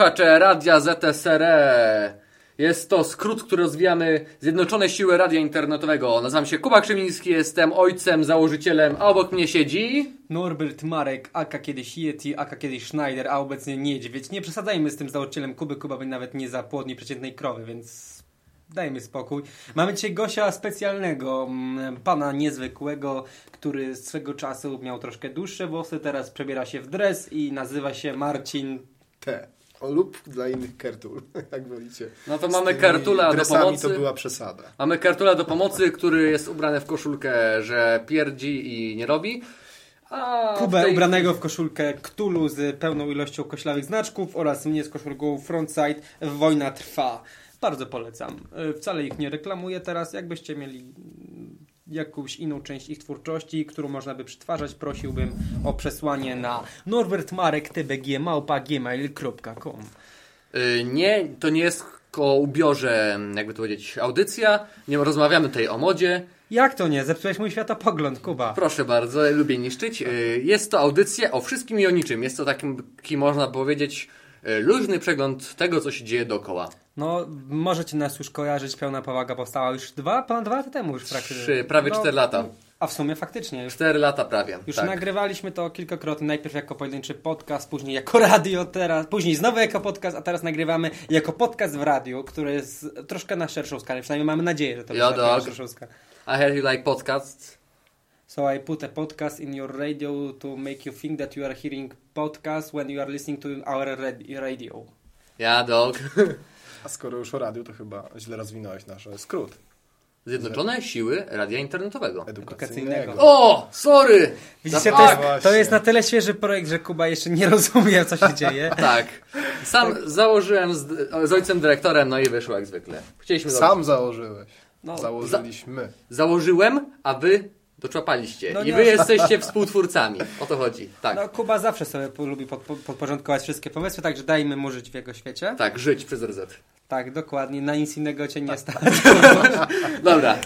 Słuchacze Radia ZSRE. Jest to skrót, który rozwijamy Zjednoczone Siły Radia Internetowego. Nazywam się Kuba Krzymiński, jestem ojcem, założycielem, a obok mnie siedzi... Norbert Marek, aka kiedyś Yeti, aka kiedyś Schneider, a obecnie Niedźwiedź. Nie przesadzajmy z tym założycielem Kuby, Kuba będzie nawet nie za płodni przeciętnej krowy, więc dajmy spokój. Mamy dzisiaj gościa specjalnego, mm, pana niezwykłego, który swego czasu miał troszkę dłuższe włosy, teraz przebiera się w dres i nazywa się Marcin T. O, lub dla innych Kertul, jak wolicie. No to mamy Kertula do pomocy. to była przesada. Mamy Kartula do pomocy, który jest ubrany w koszulkę, że pierdzi i nie robi. A Kubę w tej- ubranego w koszulkę Ktulu z pełną ilością koślawych znaczków oraz mnie z koszulką Frontside Wojna trwa. Bardzo polecam. Y, Wcale ich nie reklamuję teraz. Jakbyście mieli jakąś inną część ich twórczości, którą można by przetwarzać, prosiłbym o przesłanie na norbertmarek.tbg.gmail.com Y, Nie, to nie jest o ubiorze, jakby to powiedzieć, audycja. Nie rozmawiamy tutaj o modzie. Jak to nie? Zepsułeś mój światopogląd, Kuba. Proszę bardzo, lubię niszczyć. Y, Jest to audycja o wszystkim i o niczym. Jest to taki, można powiedzieć, luźny przegląd tego, co się dzieje dookoła. No, możecie nas już kojarzyć. Pełna powaga powstała już dwa, ponad dwa lata temu już praktycznie. Trzy, prawie cztery lata. A w sumie faktycznie już Cztery lata prawie. Już tak. nagrywaliśmy to kilkakrotnie, najpierw jako pojedynczy podcast, później jako radio, teraz, później znowu jako podcast, a teraz nagrywamy jako podcast w radiu, który jest troszkę na szerszą skalę, przynajmniej mamy nadzieję, że to Ja będzie na dog. szerszą skalę. I heard you like podcasts. So I put a podcast in your radio to make you think that you are hearing podcast when you are listening to our rad- radio. Ja, dog. A skoro już o radiu, to chyba źle rozwinąłeś nasz skrót Zjednoczone Siły Radia Internetowego. edukacyjnego. Edukacyjnego. O, sorry! Widzicie, to tak, jest, to jest na tyle świeży projekt, że Kuba jeszcze nie rozumie, co się dzieje. Tak. Sam założyłem z, z ojcem dyrektorem, no i wyszło jak zwykle. Chcieliśmy Sam założyłeś. No, Założyliśmy. Założyłem, a wy doczłapaliście. No I nie- wy jesteście współtwórcami. O to chodzi. Tak. No, Kuba zawsze sobie lubi pod, pod, podporządkować wszystkie pomysły, także dajmy mu żyć w jego świecie. Tak, żyć przez RZ. Tak, dokładnie. Na nic innego cię nie stać. Dobra.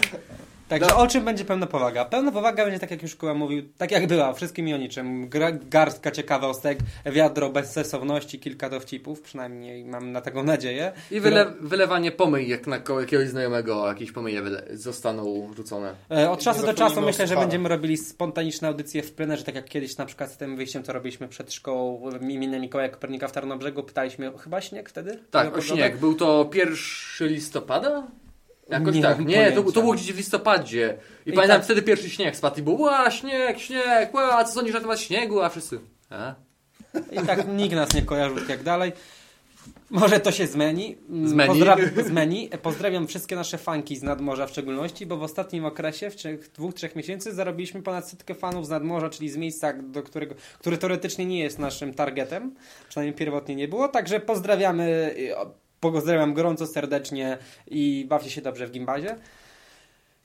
Także o czym będzie pełna powaga? Pełna powaga będzie tak jak już Kuba mówił, tak jak była, wszystkim i o niczym. Gra, garstka ciekawostek, wiadro bezsensowności, kilka dowcipów, przynajmniej mam na taką nadzieję. I wyle, wylewanie pomyj, jak na jakiegoś znajomego, jakieś pomyje zostaną rzucone. E, Od czasu do czasu zapomnijmy o myślę, że będziemy robili spontaniczne audycje w plenerze, tak jak kiedyś na przykład z tym wyjściem, co robiliśmy przed szkołą imienia Mikołaja Kopernika w Tarnobrzegu. Pytaliśmy, chyba śnieg wtedy? Tak, o śnieg. Był to 1 listopada? Jakoś Nie tak. Nie, to, pojęcia. to było gdzieś w listopadzie. I, I pamiętam tak- wtedy pierwszy śnieg spadł i było ła, śnieg, śnieg, ła, a co sądzisz na temat śniegu? A wszyscy... A? I tak nikt nas nie kojarzył tak jak dalej. Może to się zmieni. Mm, Zmieni. Pozdrawiam, zmieni. Pozdrawiam wszystkie nasze fanki z nadmorza w szczególności, bo w ostatnim okresie, w trzech, dwóch, trzech miesięcy zarobiliśmy ponad setkę fanów z nadmorza, czyli z miejsca, do którego, który teoretycznie nie jest naszym targetem. Przynajmniej pierwotnie nie było. Także pozdrawiamy. Pozdrawiam gorąco, serdecznie i bawcie się dobrze w gimbazie.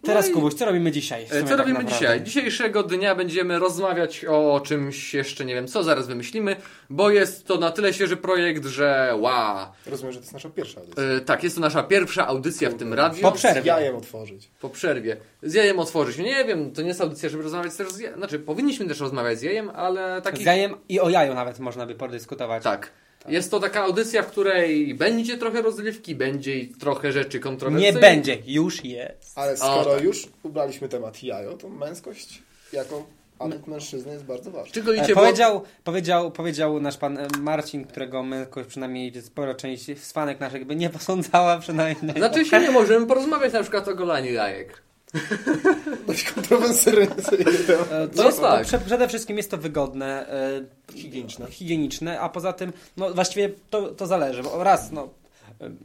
Teraz, No i- Kubuś, co robimy dzisiaj? E, Co tak robimy naprawdę? dzisiaj? Dzisiejszego dnia będziemy rozmawiać o czymś jeszcze nie wiem co, zaraz wymyślimy, bo jest to na tyle świeży projekt, że ła. Rozumiem, że to jest nasza pierwsza audycja. E, tak, jest to nasza pierwsza audycja w tym radiu. Po przerwie. Z jajem otworzyć. Po przerwie. Z jajem otworzyć. Nie wiem, to nie jest audycja, żeby rozmawiać też z jajem. Znaczy, powinniśmy też rozmawiać z jajem, ale taki. Z jajem i o jaju nawet można by podyskutować. Tak. Jest to taka audycja, w której będzie trochę rozrywki, będzie i trochę rzeczy Nie kontrowersyjnych. będzie, już jest. Ale skoro tak. już ubraliśmy temat jajo, to męskość jako atut mężczyzny jest bardzo ważna. Czy golicie, E, bo... powiedział, powiedział, powiedział nasz pan e, Marcin, którego my jakoś przynajmniej spora część z fanek naszych by nie posądzała przynajmniej. Znaczy się nie możemy porozmawiać na przykład o golaniu jajek. Dość kontrowersyjny temat. E, To jest bo fakt. prze- Przede wszystkim jest to wygodne, e, Higieniczne. higieniczne, a poza tym, no właściwie to, to zależy, bo raz, no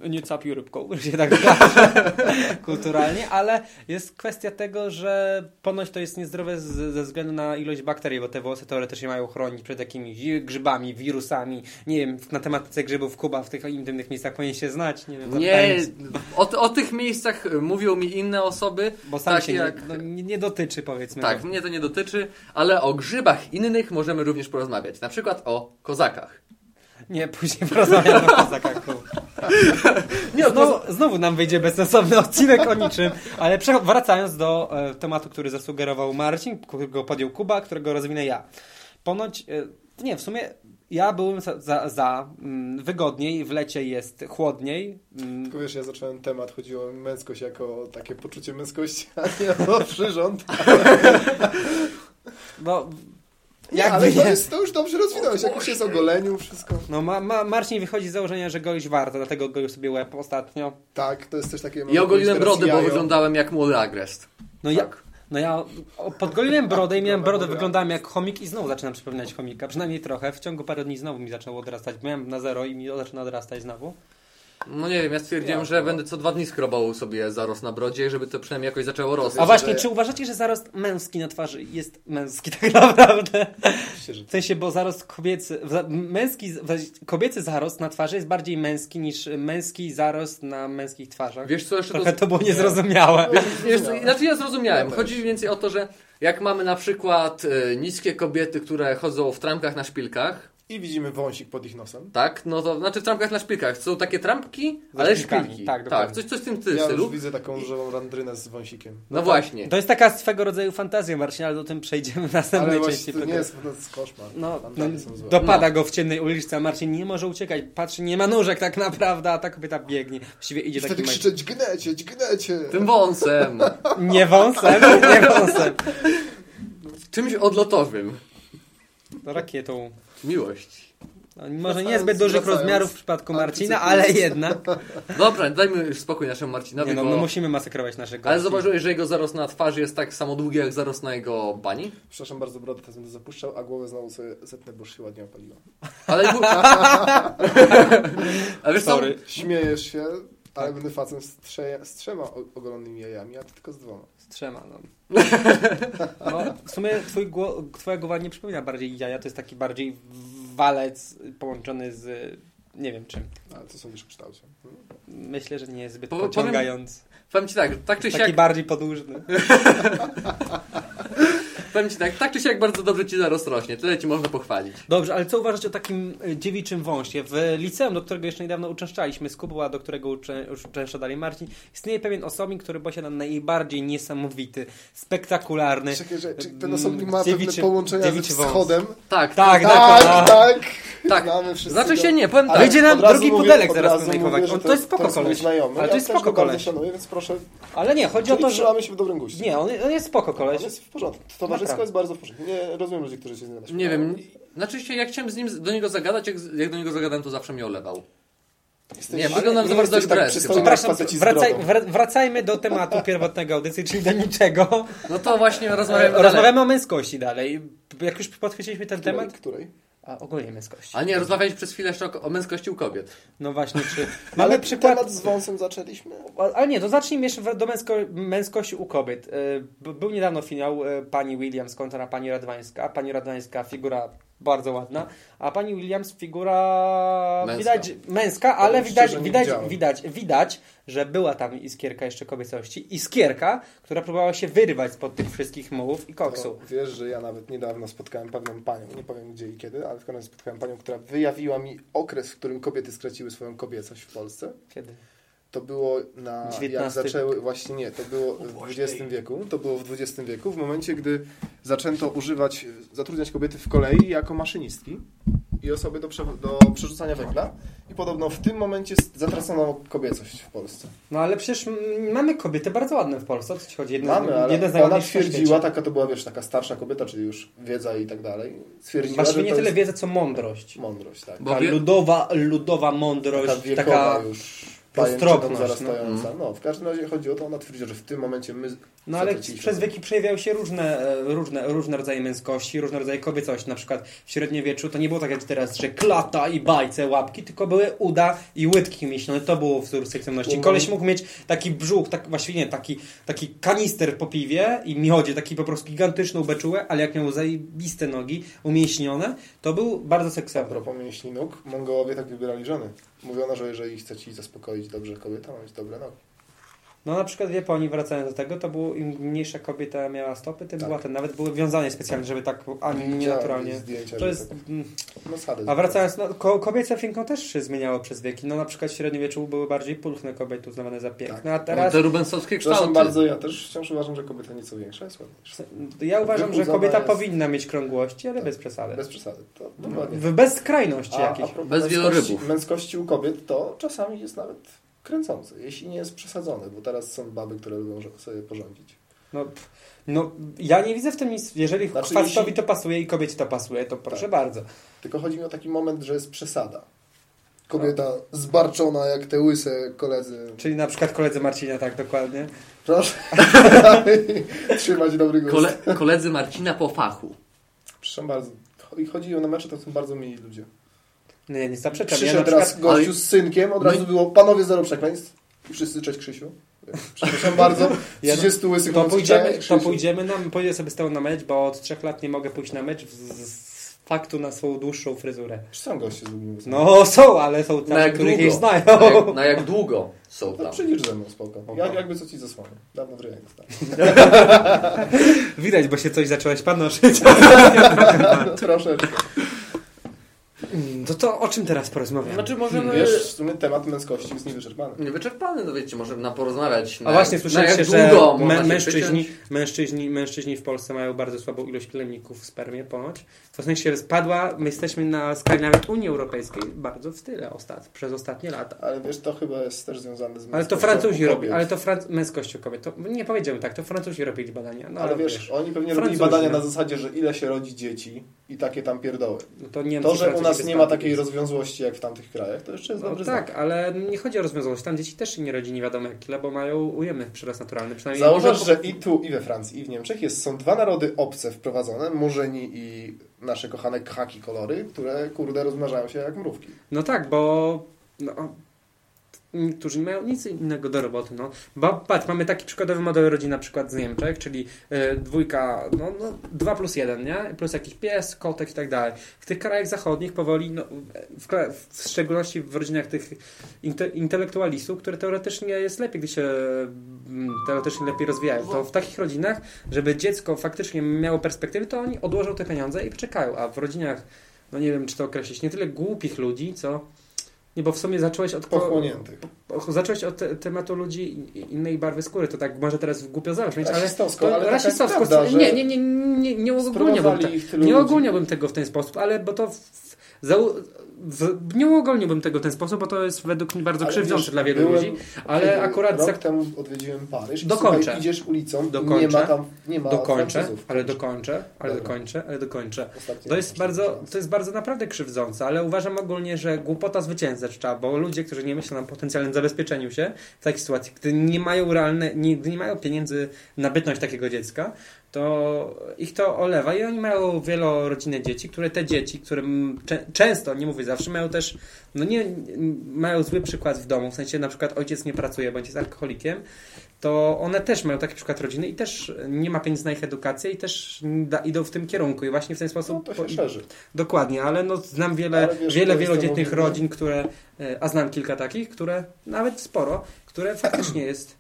nie capił rybką, że się tak wyrażę kulturalnie, ale jest kwestia tego, że ponoć to jest niezdrowe ze względu na ilość bakterii, bo te włosy teoretycznie mają chronić przed jakimiś grzybami, wirusami. Nie wiem, na tematyce grzybów Kuba w tych innych miejscach powinien się znać. Nie, wiem, Nie, o, o tych miejscach mówią mi inne osoby. bo sam takie się nie, jak- no, nie, nie dotyczy powiedzmy. Tak, go. mnie to nie dotyczy, ale o grzybach innych możemy również porozmawiać. Na przykład o kozakach. Nie, później porozmawiamy o kozakach. Nie, Znowu, znowu nam wyjdzie bezsensowny odcinek o niczym, ale wracając do e, tematu, który zasugerował Marcin, którego podjął Kuba, którego rozwinę ja. Ponoć, e, nie, w sumie ja byłem za, za, za mm, wygodniej, w lecie jest chłodniej. Mm, Tylko wiesz, ja zacząłem temat, chodziło o męskość jako takie poczucie męskości, a nie o przyrząd. no, Nie, ale to, jest, to już dobrze rozwinąłeś, jak już jest o goleniu, wszystko. No, ma, ma, Marcin wychodzi z założenia, że golić warto, dlatego golił sobie łeb ostatnio. Tak, to jest też takie... I ogoliłem brodę, bo wyglądałem jak młody agrest. No ja, Tak. no ja podgoliłem brodę i miałem brodę, wyglądałem jak chomik i znowu zaczynam przypominać chomika, przynajmniej trochę. W ciągu paru dni znowu mi zaczęło odrastać. Miałem na zero i mi zaczyna odrastać znowu. No nie wiem, ja stwierdziłem, Ja, że no. będę co dwa dni skrobał sobie zarost na brodzie, żeby to przynajmniej jakoś zaczęło rosnąć. A Wiesz, właśnie, że- czy uważacie, że zarost męski na twarzy jest męski tak naprawdę? W sensie, bo zarost kobiecy, męski, kobiecy zarost na twarzy jest bardziej męski niż męski zarost na męskich twarzach. Wiesz co, jeszcze to... Trochę to było niezrozumiałe. Wiesz, co, znaczy ja zrozumiałem. Ja też. Chodzi więcej o to, że jak mamy na przykład e, niskie kobiety, które chodzą w trampkach na szpilkach, I widzimy wąsik pod ich nosem. tak, no to znaczy w trampkach na szpilkach. Są takie trampki, Ze ale szpilkami, szpilki. tak, tak, coś, coś w tym ty, Ja stylu. już widzę taką różową randrynę z wąsikiem. No właśnie. To jest taka swego rodzaju fantazja, Marcin, ale do tym przejdziemy w następnej Ale części to nie jest, to jest koszmar. No, no, Fantazje są złe. dopada No. go w ciemnej uliczce, a Marcin nie może uciekać. Patrzy, nie ma nóżek tak naprawdę, a ta kobieta biegnie. Właściwie idzie wtedy taki krzyczę, dźgnecie, dźgnecie. Tym wąsem. Nie wąsem, nie wąsem. Czymś odlotowym. No, rakietą. Miłość. No, może niezbyt dużych wracając, rozmiarów w przypadku Marcina, ale jednak. Dobra, dajmy już spokój naszemu Marcinowi, Nie, no, bo... my musimy masakrować naszego Ale zauważyłeś, że jego zarost na twarzy jest tak samo długi, jak zarost na jego bani? Przepraszam bardzo, brodę teraz będę zapuszczał, a głowę znowu sobie zetnę, bo już się ładnie opaliła. Ale... Ale wiesz co? Sorry. Śmiejesz się, ale będę facem z, trze z trzema ogolonymi jajami, a ty tylko z dwoma. Z trzema, no. no w sumie twój gło, twoja głowa nie przypomina bardziej jaja, to jest taki bardziej walec połączony z nie wiem czym. Ale to są już kształcie. Myślę, że nie jest zbyt Po- powiem- pociągający. Powiem ci tak, tak czy Taki siak, bardziej podłużny. powiem ci tak, tak czy siak bardzo dobrze ci zarost rośnie, tyle ci można pochwalić. Dobrze, ale co uważacie o takim y, dziewiczym wąsie? W liceum, do którego jeszcze niedawno uczęszczaliśmy, z Kubuła, do którego uczę, uczęszczali Marcin, istnieje pewien osobnik, który posiada najbardziej niesamowity, spektakularny, Czekaj, że, czy ten Mm, osobnik ma dziewiczy- pewne połączenia dziewiczy wąs. Tak, Tak, Tak, tak, tak. tak. Znamy wszyscy Znaczy się nie, powiem tak. Wyjdzie nam drugi mówię- pudelek zaraz chować. że On- to jest spoko koleś. Znajomy. Ale to ja jest też spoko koleś. szanuję, więc proszę, Ale nie, chodzi o czyli to, że... trzymamy się w dobrym guście. Nie, on, on jest spoko koleś. On jest w porządku. Towarzysko Naprawdę. jest bardzo w porządku. Nie rozumiem ludzi, którzy się z nim Nie wiem, znaczy się, jak chciałem z nim, do niego zagadać, jak, jak do niego zagadałem, to zawsze mnie olewał. Jesteś- Nie, wyglądam za bardzo tak jak Przepraszam, wracaj, wracajmy do tematu pierwotnego audycji, czyli do niczego. No to właśnie rozmawiamy dalej. Rozmawiamy o męskości dalej. Jak już podchwyciliśmy ten Której? temat, Której? A ogólnie męskości. A nie, rozmawialiśmy przez chwilę jeszcze o, o męskości u kobiet. No właśnie, czy... Ale Mamy przykład... temat z wąsem zaczęliśmy. Ale nie, to zacznijmy jeszcze w- do męsko, męskości u kobiet. E, Był niedawno finał e, pani Williams kontra pani Radwańska. Pani Radwańska figura bardzo ładna, a pani Williams figura Męska. widać męska, ale Powiem widać, szczerze, widać, widziałem. widać, widać, że była tam iskierka jeszcze kobiecości. Iskierka, która próbowała się wyrwać spod tych wszystkich mułów i koksu. To wiesz, że ja nawet niedawno spotkałem pewną panią, nie powiem gdzie i kiedy, ale w razie spotkałem panią, która wyjawiła mi okres, w którym kobiety straciły swoją kobiecość w Polsce. Kiedy? To było na. Jak XIX zaczęły. Właśnie nie, to było w XX wieku. To było w XX wieku, w momencie, gdy zaczęto używać, zatrudniać kobiety w kolei jako maszynistki i osoby do, prze, do przerzucania węgla. I podobno w tym momencie zatracono kobiecość w Polsce. No ale przecież mamy kobiety bardzo ładne w Polsce, o co ci chodzi? Jedna, Mamy, ale jedna z ona twierdziła, taka to była, wiesz, taka starsza kobieta, czyli już wiedza i tak dalej. Stwierdziła, Właściwie że nie to tyle jest wiedzę, co mądrość. mądrość, tak. Bo Taka wie- ludowa, ludowa Taka mądrość, wiekowa taka... już pajęczyną zarastająca. no. No. w każdym razie chodzi o to, ona twierdzi, że w tym momencie my No ale przez wieki przejawiały się różne, e, różne, różne rodzaje męskości, różne rodzaje kobiecości. Na przykład w średniowieczu to nie było tak jak teraz, że klata i bajce, łapki, tylko były uda i łydki mięśnione. To było wzór seksualności. Um. Koleś mógł mieć taki brzuch, tak, właściwie nie, taki, taki kanister po piwie i miodzie, taki po prostu gigantyczną beczułę, ale jak miał zajebiste nogi, umięśnione, to był bardzo A seksowny. propos mięśni nóg, Mongołowie tak wybierali żony. Mówiono, że jeżeli chce ci zaspokoić dobrze kobieta, ma mieć dobre nogi. No na przykład w Japonii, wracając do tego, to było im mniejsza kobieta miała stopy, tym Tak. była ten. Nawet były wiązane specjalnie, żeby tak ani nienaturalnie. Zdjęcia, To jest... tak- mm, No. A wracając, no, ko kobiece piękno też się zmieniało przez wieki. No na przykład w średniowieczu były bardziej pulchne kobiety uznawane za piękne, Tak. a teraz... Te rubensowskie kształty. bardzo, ja też wciąż uważam, że kobieta nieco większa jest ładniejsza. Ja uważam, że kobieta jest- powinna mieć krągłości, ale Tak. bez przesady. Bez przesady. To dokładnie. W bez skrajności A, jakiejś. a Bez wielorybów. Męskości u kobiet to czasami jest nawet kręcące, jeśli nie jest przesadzone, bo teraz są baby, które lubią sobie porządzić. No, no, ja nie widzę w tym nic. Jeżeli Znaczy, facetowi jeśli- to pasuje i kobiecie to pasuje, to proszę Tak. bardzo. Tylko chodzi mi o taki moment, że jest przesada. Kobieta zbarczona jak te łyse koledzy. Czyli na przykład koledzy Marcina, tak dokładnie. Proszę trzymać dobry głos. Kole koledzy Marcina po fachu. Przepraszam bardzo. I chodzi o na mecze, to są bardzo mili ludzie. No ja nie zaprzeczam. Ja Przyszedł na teraz przykład, gościu z synkiem, od No razu i- było panowie zero przekleństw. I wszyscy cześć Krzysiu. Przepraszam bardzo. Ja- 30 łysych to chłopców, pójdziemy, cześć, to pójdziemy na, pójdę sobie z tobą na mecz, bo od trzech lat nie mogę pójść na mecz z, z faktu na swoją dłuższą fryzurę. Czy są goście z długimi łysami? No są, ale są Na tacy, jak których długo? nie znają. Na jak, na jak długo są No tam? przyjdziesz ze mną, spoko. Spoko. Ja jakby co ci zasłonię. Dawno w ryjach. Widać, bo się coś zacząłeś panoszyć. Troszeczkę. To to o czym teraz porozmawiamy? Znaczy możemy... Wiesz, w sumie temat męskości jest niewyczerpany. Niewyczerpany, no wiecie, możemy porozmawiać. A na- właśnie słyszeliście, że mę- się mężczyźni, mężczyźni, mężczyźni w Polsce mają bardzo słabą ilość plemników w spermie ponoć. To w sensie spadła, my jesteśmy na skali nawet Unii Europejskiej bardzo w tyle ostat, przez ostatnie lata. Ale wiesz, to chyba jest też związane z Ale to Francuzi u robi, kobiet. ale to Fran- męskością kobiet. To, nie powiedziałbym tak, to Francuzi robili badania. No, Ale wiesz, oni pewnie robili badania no. na zasadzie, że ile się rodzi dzieci i takie tam pierdoły. no to, Niemcy, To, że u Francuzi nas nie ma takiej rozwiązłości jak w tamtych krajach, to jeszcze jest No dobry tak, znak. ale nie chodzi o rozwiązałość. Tam dzieci też się nie rodzi nie wiadomo jak ile, bo mają ujemny przyrost naturalny. Przynajmniej Zauważ, może- że i tu, i we Francji, i w Niemczech jest, są dwa narody obce wprowadzone, murzyni i nasze kochane khaki kolory, które, kurde, rozmnażają się jak mrówki. No tak, bo no, niektórzy nie mają nic innego do roboty. No. Bo patrz, mamy taki przykładowy model rodziny na przykład z Niemczech, czyli y, dwójka, no, no 2 plus 1, nie? Plus jakiś pies, kotek i tak dalej. W tych krajach zachodnich powoli, no, w, w szczególności w rodzinach tych inte, intelektualistów, które teoretycznie jest lepiej, gdy się mm, teoretycznie lepiej rozwijają, to w takich rodzinach, żeby dziecko faktycznie miało perspektywy, to oni odłożą te pieniądze i czekają, a w rodzinach no nie wiem, czy to określić, nie tyle głupich ludzi, co... Nie, bo w sumie zacząłeś od... Pochłoniętych. o- Zacząłeś od te, tematu ludzi innej barwy skóry, to tak może teraz głupio zabrzmieć, ale... Rasistowsko, to ale rasistowsko, prawda, nie, nie, nie, nie, nie ogólniałbym, sprowadzali te, nie ludzi. ogólniałbym tego w ten sposób, ale bo to... W, w, nie uogólniłbym tego w ten sposób, bo to jest według mnie bardzo Ale krzywdzące dla wielu byłem- ludzi, ale akurat... Rok Za, temu odwiedziłem Paryż Dokończę. słuchaj, idziesz ulicą i nie Dokończę. ma tam nie ma dokończę, Francuzów. ale dokończę, ale Dobra. dokończę, ale dokończę. To jest, bardzo, to jest bardzo naprawdę krzywdzące, ale uważam ogólnie, że głupota zwycięża, bo ludzie, którzy nie myślą o potencjalnym zabezpieczeniu się w takiej sytuacji, gdy nie mają realne, nie, gdy nie mają pieniędzy na bytność takiego dziecka, to ich to olewa i oni mają wielorodzinne dzieci, które te dzieci, które czę- często, nie mówię zawsze, mają też, no nie, mają zły przykład w domu, w sensie na przykład ojciec nie pracuje, bądź jest alkoholikiem, to one też mają taki przykład rodziny i też nie ma pieniędzy na ich edukację i też da, idą w tym kierunku i właśnie w ten No, sposób to po- się szerzy. Dokładnie, ale no, znam wiele, wiesz, wiele to wielodzietnych to rodzin, które, e, a znam kilka takich, które, nawet sporo, które faktycznie jest,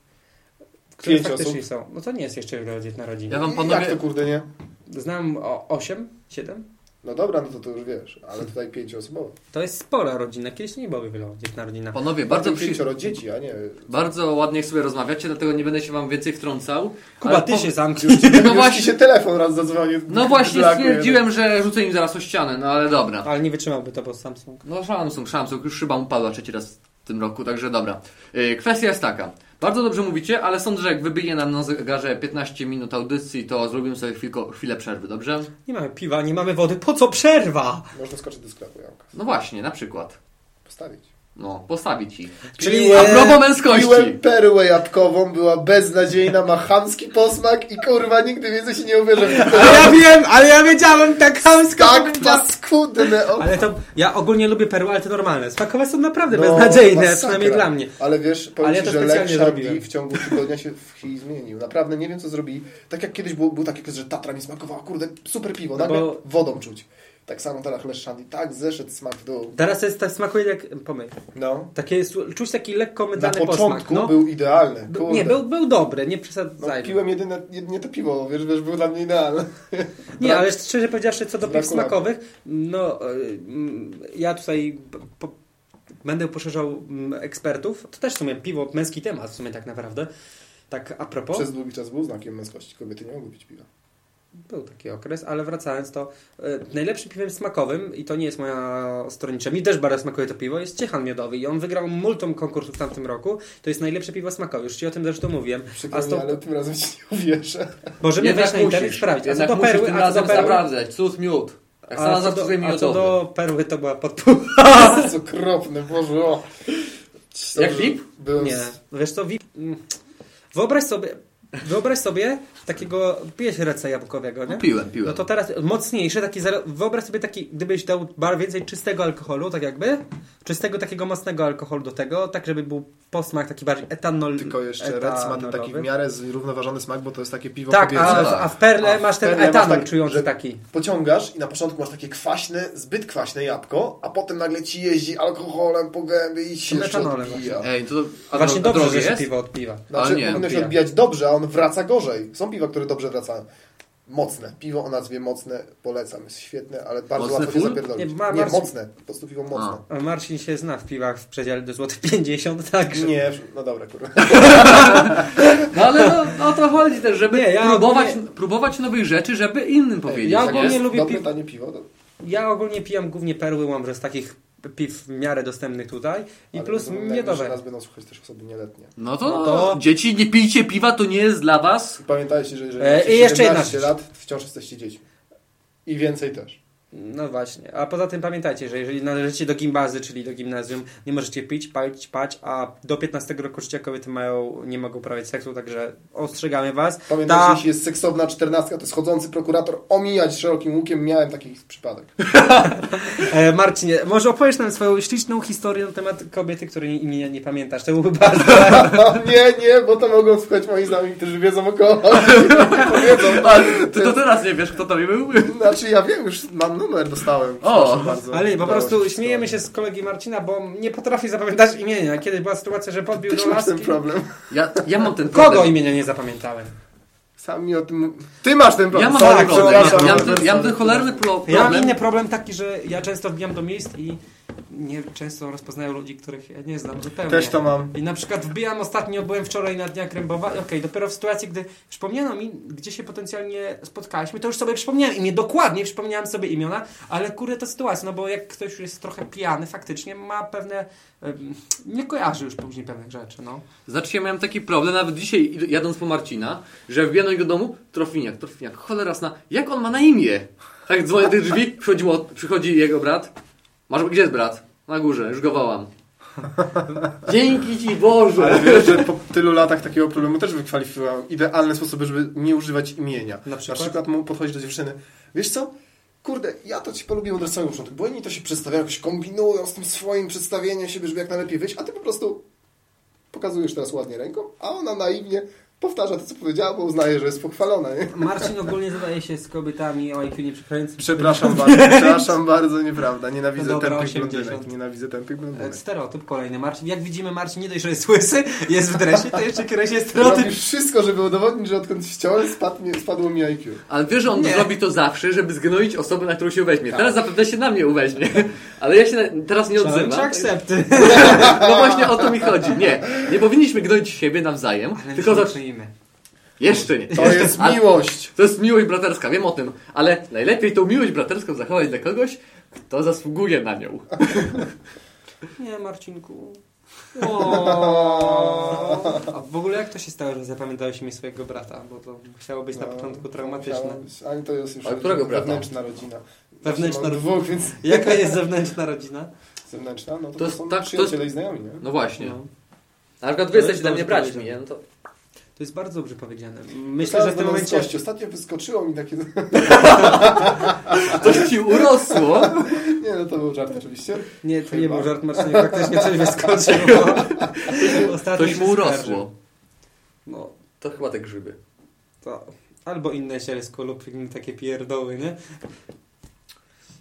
które Pięć faktycznie osób? są. No to nie jest jeszcze wielodzietna rodzina. Ja wam Jak panowie... to kurde nie? Znam o 8, 7. No dobra, no to, to już wiesz, ale tutaj pięcioosobowe. To jest spora rodzina, kiedyś nie była wielodzietna rodzina. Panowie, bardzo, Bardzo przy... pięcioro dzieci, a nie... bardzo ładnie sobie rozmawiacie, dlatego nie będę się wam więcej wtrącał. Kuba, ty po- się zamknij. No No właśnie się telefon raz zadzwonił. no właśnie stwierdziłem, że rzucę im zaraz o ścianę, no ale dobra. Ale nie wytrzymałby to, bo Samsung. No Samsung, Samsung, już szyba mu padła trzeci raz w tym roku, także dobra. Yy, kwestia jest taka. Bardzo dobrze mówicie, ale sądzę, że jak wybije nam na zegarze 15 minut audycji, to zrobimy sobie chwilko, chwilę przerwy, dobrze? Nie mamy piwa, nie mamy wody, po co przerwa? Można skoczyć do sklepu, Janka. No właśnie, na przykład. Postawić. No, postawić ich. Czyli- Piłem- A propos męskości. Piłem perłę jabłkową, była beznadziejna, ma chamski posmak i kurwa nigdy więcej się nie uwierzę to. Ale ja wiem, ale ja wiedziałem, tak chamsko Tak paskudne. O, Ale to, ja ogólnie lubię perły, ale te normalne. Smakowe są naprawdę No, beznadziejne, masakra. przynajmniej dla mnie. Ale wiesz, powiem Ale ja ci, to że Lek w ciągu tygodnia się w chwili zmienił. Naprawdę nie wiem, co zrobili. Tak jak kiedyś był, był taki okres, że Tatra nie smakowała, kurde, super piwo, No nagle bo- wodą czuć. Tak samo teraz Leszandi, tak zeszedł smak w dół. Teraz jest tak smakuje jak pomyj. No. Takie jest, czuć taki lekko Na mydlany początku posmak. No. był idealny. Kurde. nie, był, był dobry, nie No, przesadzajmy. piłem jedyne, jedynie to piwo, wiesz, wiesz, był dla mnie idealny. Nie, ale szczerze powiedziawszy, co do piw smakowych, no y, ja tutaj po, będę poszerzał mm, ekspertów. To też w sumie piwo, męski temat w sumie tak naprawdę. Tak a propos, Przez długi czas był znakiem męskości. Kobiety nie mogły pić piwa. Był taki okres, ale wracając to y, najlepszym piwem smakowym, i to nie jest moja stronnicza, mi też bardzo smakuje to piwo, jest Ciechan Miodowy i on wygrał multum konkursów w tamtym roku. To jest najlepsze piwo smakowe, już Ci o tym zresztą mówiłem. Przykro A mi, sto- ale tym razem ci nie uwierzę. Możemy Jednak wejść na internet sprawdzić. A co do perły, tym a co razem do perły, sprawdzać. Cud miód. Samo a co, do, a co do perły to była podpół. Co okropne, Boże. O. Jak VIP? Byłem Nie, wiesz co, wi- mm, wyobraź sobie, wyobraź sobie takiego, pijesz reca jabłkowego, nie? No, piłem, piłem. No to teraz mocniejszy, taki, wyobraź sobie taki, gdybyś dał bar więcej czystego alkoholu, tak jakby, czystego takiego mocnego alkoholu do tego, tak żeby był posmak taki bardziej etanol Tylko jeszcze Rec ma ten taki w miarę zrównoważony smak, bo to jest takie piwo Tak, kobiece. a, a w perle A w masz ten perle masz etanol tak, czujący że- taki. Pociągasz i na początku masz takie kwaśne, zbyt kwaśne jabłko, a potem nagle ci jeździ alkoholem po gębie i się etanolem odbija. Ej, to a Właśnie a dobrze, że się jest? piwo od piwa. Znaczy, Ale nie, powinno się odbija. odbijać dobrze, a on wraca gorzej. Są piwa, które dobrze wracają. Mocne. Piwo o nazwie mocne polecam. Jest świetne, ale bardzo Mocne łatwo się full? zapierdolić. Nie, Nie, ma- Marcin- mocne. Po prostu piwo mocne. A Marcin się zna w piwach w przedziale do złotych 50, także... Nie, no dobra, kurwa. No ale no, no o to chodzi też, żeby Nie, ja próbować, ogólnie- próbować nowych rzeczy, żeby innym powiedzieć. ja nie? ogólnie lubię piwo. tanie piwo. To... Ja ogólnie pijam głównie perły łomże z takich piw w miarę dostępnych tutaj i ale plus najwyżej miodowe. Nas będą słuchać też osoby nieletnie. No to, No to- dzieci, nie pijcie piwa, to nie jest dla was. Pamiętajcie, że jeżeli E, macie jeszcze jedna 17 rzecz. lat, wciąż jesteście dziećmi. I więcej też. No właśnie. A poza tym pamiętajcie, że jeżeli należycie do gimbazy, czyli do gimnazjum, nie możecie pić, palić, pać, a do 15 roku życia kobiety mają, nie mogą uprawiać seksu, także ostrzegamy was. Pamiętajcie, Ta- jeśli jest seksowna czternastka, to jest chodzący prokurator, omijać szerokim łukiem. Miałem taki przypadek. E, Marcinie, może opowiesz nam swoją śliczną historię na temat kobiety, której imienia nie pamiętasz. To byłby bardzo... Nie, nie, bo to mogą słuchać moi znajomi, którzy wiedzą o kogo. Ty to teraz nie wiesz, kto to był? Znaczy ja wiem, już mam numer, dostałem. O, bardzo. Ale po Udało prostu śmiejemy się z kolegi Marcina, bo nie potrafi zapamiętać imienia. Kiedyś była sytuacja, że podbił Też do masz ten laski. problem. Ja, ja mam ten problem. Kogo imienia nie zapamiętałem? Sam mi o tym... Ty masz ten problem. Ja mam Sorry, ten problem. Ja mam ten, ja mam ten cholerny pro- Ja mam problem. inny problem taki, że ja często wbijam do miejsc i nie często rozpoznaję ludzi, których ja nie znam zupełnie. Też to mam. I na przykład wbijam ostatnio, byłem wczoraj na Dniach Krębowa okej, dopiero w sytuacji, gdy przypomniano mi, gdzie się potencjalnie spotkaliśmy, to już sobie przypomniałem imię, dokładnie przypomniałem sobie imiona, ale kurde to sytuacja, no bo jak ktoś już jest trochę pijany faktycznie, ma pewne, nie kojarzy już później pewnych rzeczy, no. Znaczy ja miałem taki problem, nawet dzisiaj jadąc po Marcina, że wbijam do jego domu, trofiniak, trofiniak, cholera jasna, jak on ma na imię? Tak dzwonię do drzwi, przychodzi jego brat. Masz, gdzie jest brat? Na górze, już go wołam. Dzięki ci Boże! Ale wiesz, że po tylu latach takiego problemu też wykwalifikowałem idealne sposoby, żeby nie używać imienia. Na przykład? Na mu podchodzić do dziewczyny. Wiesz co? Kurde, ja to ci polubiłem od samego początku, bo inni to się przedstawiają, jakoś kombinują z tym swoim przedstawieniem siebie, żeby jak najlepiej wyjść, a ty po prostu pokazujesz teraz ładnie ręką, a ona naiwnie powtarza to, co powiedziała, bo uznaje, że jest pochwalona, nie? Marcin ogólnie zadaje się z kobietami o IQ nieprzekręcym. Przepraszam bardzo, przepraszam bardzo, nieprawda. Nienawidzę Dobra, tępych 80. blondynek. Nienawidzę tępych blondynek. Stereotyp kolejny. Marcin, jak widzimy, Marcin nie dość, że jest łysy, jest w dresie, to jeszcze kresie stereotyp. Robisz wszystko, żeby udowodnić, że odkąd ściąłem, spadł mi, spadło mi IQ. Ale wiesz, że on Nie. zrobi to zawsze, żeby zgnoić osobę, na którą się uweźmie. Teraz zapewne się na mnie uweźmie. Ale ja się na, teraz nie Challenge odzywam. accepty. No właśnie o to mi chodzi. Nie, nie powinniśmy gnoić siebie nawzajem, tylko za... Jeszcze nie. To jest miłość. To jest miłość braterska, wiem o tym, ale najlepiej tą miłość braterską zachować dla kogoś, kto zasługuje na nią. Nie, Marcinku. O. A w ogóle jak to się stało, że zapamiętałeś mi swojego brata? Bo to musiało być na No, początku traumatyczne. Ale to jest już Ale którego brata? wewnętrzna rodzina. Wewnętrzna Mam rodzina. dwóch, więc Jaka jest zewnętrzna rodzina? zewnętrzna, no to, To to, są tak- to przyjaciele jest- i znajomi, nie? No właśnie. No. Na przykład To wy jest jesteście dla mnie braćmi, nie? No to... To jest bardzo dobrze powiedziane. Myślę, że w tym momencie... męskości. Ostatnio wyskoczyło mi takie... Coś ci urosło. Nie, no to był żart oczywiście. Nie, to nie Chyba. był żart Marcinie, faktycznie coś wyskoczyło. Ostatnio Coś się mu urosło. No, To chyba te grzyby. to... Albo inne sielsko lub inne takie pierdoły, nie?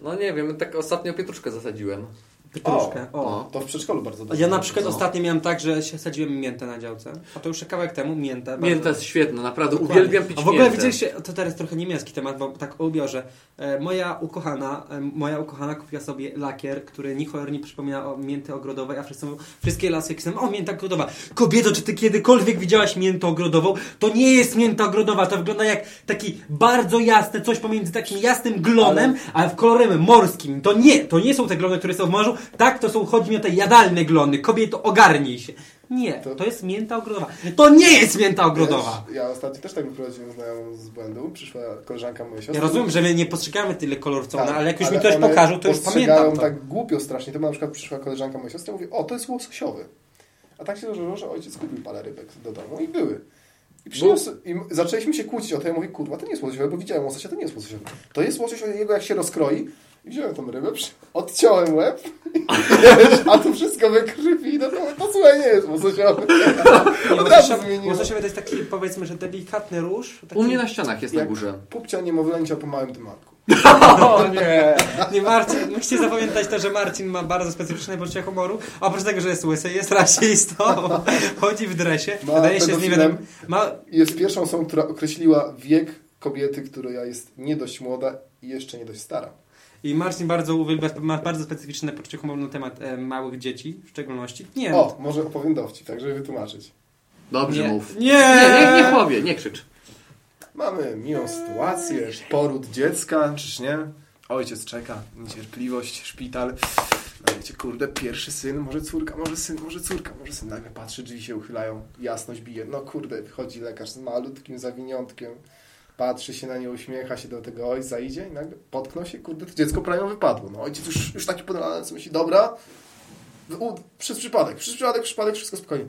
No nie wiem, tak ostatnio pietruszkę zasadziłem. Pietruszkę. O. O. To w przedszkolu bardzo dobrze. Ja na przykład No. ostatnio miałem tak, że się sadziłem miętę na działce. A to już kawałek temu, miętę. Mięta jest świetna, naprawdę. Dokładnie. Uwielbiam pić A w ogóle miętę. widzieliście, to teraz trochę niemiecki temat, bo tak ubiorę. E, moja ukochana, e, moja ukochana kupiła sobie lakier, który ni nie przypomina o mięty ogrodowej, a wszyscy mówią, wszystkie lasy są, o mięta ogrodowa. Kobieto, czy ty kiedykolwiek widziałaś miętę ogrodową? To nie jest mięta ogrodowa, to wygląda jak taki bardzo jasne, coś pomiędzy takim jasnym glonem, ale w kolorem morskim. To nie, to nie są te glony, które są w morzu, tak, to są, chodzi mi o te jadalne glony. Kobieto, ogarnij się. Nie, To- to jest mięta ogrodowa. To nie jest mięta ogrodowa. Wiesz, ja ostatnio też tak wyprowadziłem znajomą z błędu. Przyszła koleżanka mojej siostry. Ja rozumiem, że my nie postrzegamy tyle kolorów co ona, Tak, ale jak już mi ale ktoś one pokaże, to już pamiętam to. tak głupio strasznie. To na przykład przyszła koleżanka mojej siostry i mówi, o, to jest łososiowy. A tak się zdarzyło, że ojciec kupił parę rybek do domu i były. I, przyniósł, I zaczęliśmy się kłócić o to. Ja mówię, kurwa, to nie jest łososiowy, bo widziałem łososia, to nie jest łososiowy. To jest łosoś jego, jak się rozkroi. Wziąłem tą rybę, odciąłem łeb, wiesz, a tu wszystko we krwi. No to, to słuchaj, nie jest razu Łososiowy to jest taki, powiedzmy, że delikatny róż. Taki... U mnie na ścianach jest na górze. Pupcia niemowlęcia po małym dymarku. O nie! Nie, Marcin, musicie zapamiętać to, że Marcin ma bardzo specyficzne poczucie humoru. A oprócz tego, że jest łysy, jest rasistą, chodzi w dresie, Ma wydaje się z niewiadomym... Ma... Jest pierwszą osobą, która określiła wiek kobiety, która jest nie dość młoda i jeszcze nie dość stara. I Marcin bardzo uwielbia, ma bardzo specyficzne poczucie humoru na temat e, małych dzieci, w szczególności. Nie, O, może opowiem dowcip, tak żeby wytłumaczyć. Dobrze nie. mów. Nie! Nie, nie, nie powie, nie krzycz. Mamy miłą sytuację, poród dziecka, czyż nie? Ojciec czeka, niecierpliwość, szpital. No wiecie, kurde, pierwszy syn, może córka, może syn, może córka, może syn. Nagle patrzy, drzwi się uchylają, jasność bije. No kurde, wychodzi lekarz z malutkim zawiniątkiem, patrzy się na nie, uśmiecha się do tego ojca, idzie i nagle potknął się, kurde, to dziecko prawie wypadło. No ojciec już, już taki podalany, co myśli, dobra, u, przez przypadek, przez przypadek, przypadek, wszystko spokojnie.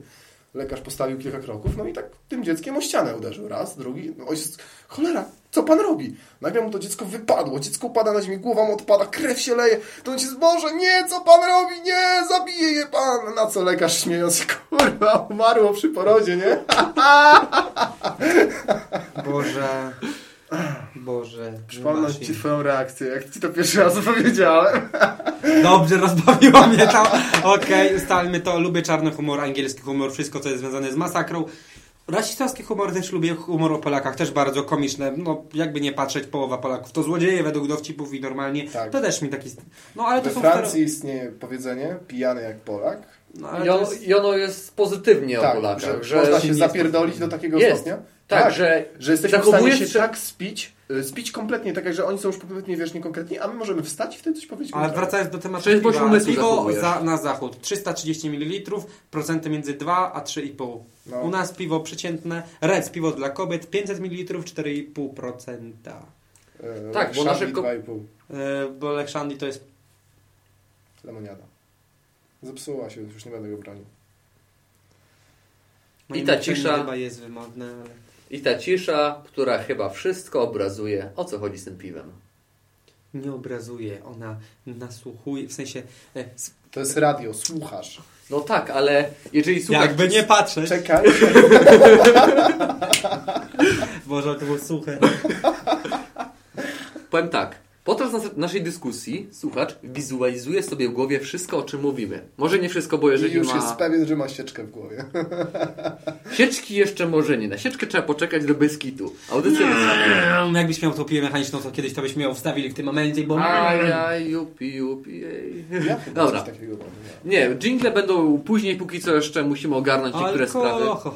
Lekarz postawił kilka kroków, no i tak tym dzieckiem o ścianę uderzył. Raz, drugi. No ojciec, cholera, co pan robi? Nagle mu to dziecko wypadło, dziecko upada na ziemię, głowa mu odpada, krew się leje. To on się Boże, nie, co pan robi? Nie, zabije je pan. Na co lekarz śmiejąc kurwa, umarło przy porodzie, nie? Boże... Boże... Przypomnę ci twoją reakcję, jak ci to pierwszy raz opowiedziałem. Dobrze, rozbawiło mnie to. Okej, ustalmy to. Lubię czarny humor, angielski humor, wszystko co jest związane z masakrą. Rasistowski humor też lubię, humor o Polakach też bardzo komiczne. No, jakby nie patrzeć, połowa Polaków to złodzieje według dowcipów i normalnie. Tak. To też mi taki... No, ale to We są Francji istnieje powiedzenie, pijany jak Polak. staro- No, ale I, on, jest... I ono jest pozytywnie o Tak, Polakach, że, można się zapierdolić do takiego Jest. stopnia. Tak, że Że jesteśmy w stanie się tak spić, y, spić kompletnie, tak jak, że oni są już kompletnie, wiesz, niekonkretni, a my możemy wstać i wtedy coś powiedzieć. Ale wracając do tematu Przecież piwa. Piwo za, na zachód 330 ml, procenty między 2 a 3,5. No. U nas piwo przeciętne, Rec piwo dla kobiet 500 ml, 4,5%. E, Tak, bo nasze ko- 2,5 Yy, bo Lekszandi to jest lemoniada. Zepsuła się, już nie będę go bronił. moim I ta cisza. chyba jest wymodne, ale... I ta cisza, która chyba wszystko obrazuje, o co chodzi z tym piwem. nie obrazuje, ona nasłuchuje, w sensie e, s- To jest radio, słuchasz. No tak, ale jeżeli słuchasz... jakby nie patrzeć, Czekaj. Boże, to było suche. Powiem tak. Podczas nas- naszej dyskusji słuchacz wizualizuje sobie w głowie wszystko, o czym mówimy. Może nie wszystko, bo I jeżeli już ma... jest pewien, że ma sieczkę w głowie. Sieczki jeszcze może nie. Na sieczkę trzeba poczekać do Beskitu. Audycja jest... Mm, Jakbyś miał tą piłę mechaniczną, to kiedyś to byśmy ją wstawili w tym momencie, bo... Ajaj, jupi, jupi, jej. Ja Dobra. takiego nie. Nie, jingle będą później, póki co jeszcze musimy ogarnąć niektóre sprawy. Alkohol.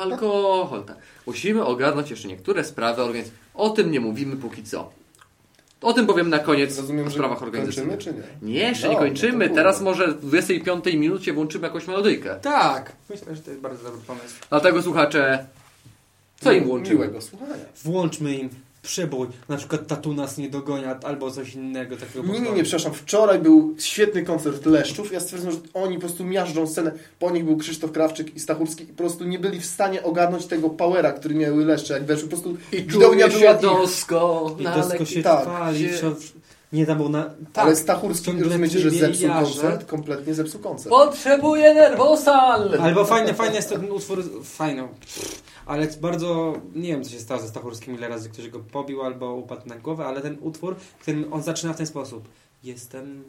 Alkohol, tak. Musimy ogarnąć jeszcze niektóre sprawy, więc o tym nie mówimy póki co. O tym powiem na koniec Rozumiem, o że sprawach kończymy, organizacyjnych. czy nie? Nie, jeszcze nie No, kończymy. no Teraz może w 25 minucie włączymy jakąś melodyjkę. Tak, myślę, że to jest bardzo dobry pomysł. Dlatego słuchacze, co im włączymy? Miłego słuchania. Włączmy im przebój, na przykład Tatu nas nie dogania, albo coś innego takiego. Nie, nie, nie, przepraszam. Wczoraj był świetny koncert Leszczów. Ja stwierdzam, że oni po prostu miażdżą scenę. Po nich był Krzysztof Krawczyk i Stachurski i po prostu nie byli w stanie ogarnąć tego powera, który miały Leszcze, jak weszły. Po prostu I widownia czuję była się ich. dosko I na dosko się tak, wsz- Nie, tam był na... Tak, Ale Stachurski, rozumiecie, że zepsuł koncert? Kompletnie zepsuł koncert. Potrzebuję nerwosal! Albo fajny, fajny jest ten utwór, fajny, ale bardzo, nie wiem co się stało ze Stachurskim, ile razy ktoś go pobił albo upadł na głowę, ale ten utwór, którym on zaczyna w ten sposób. Jestem,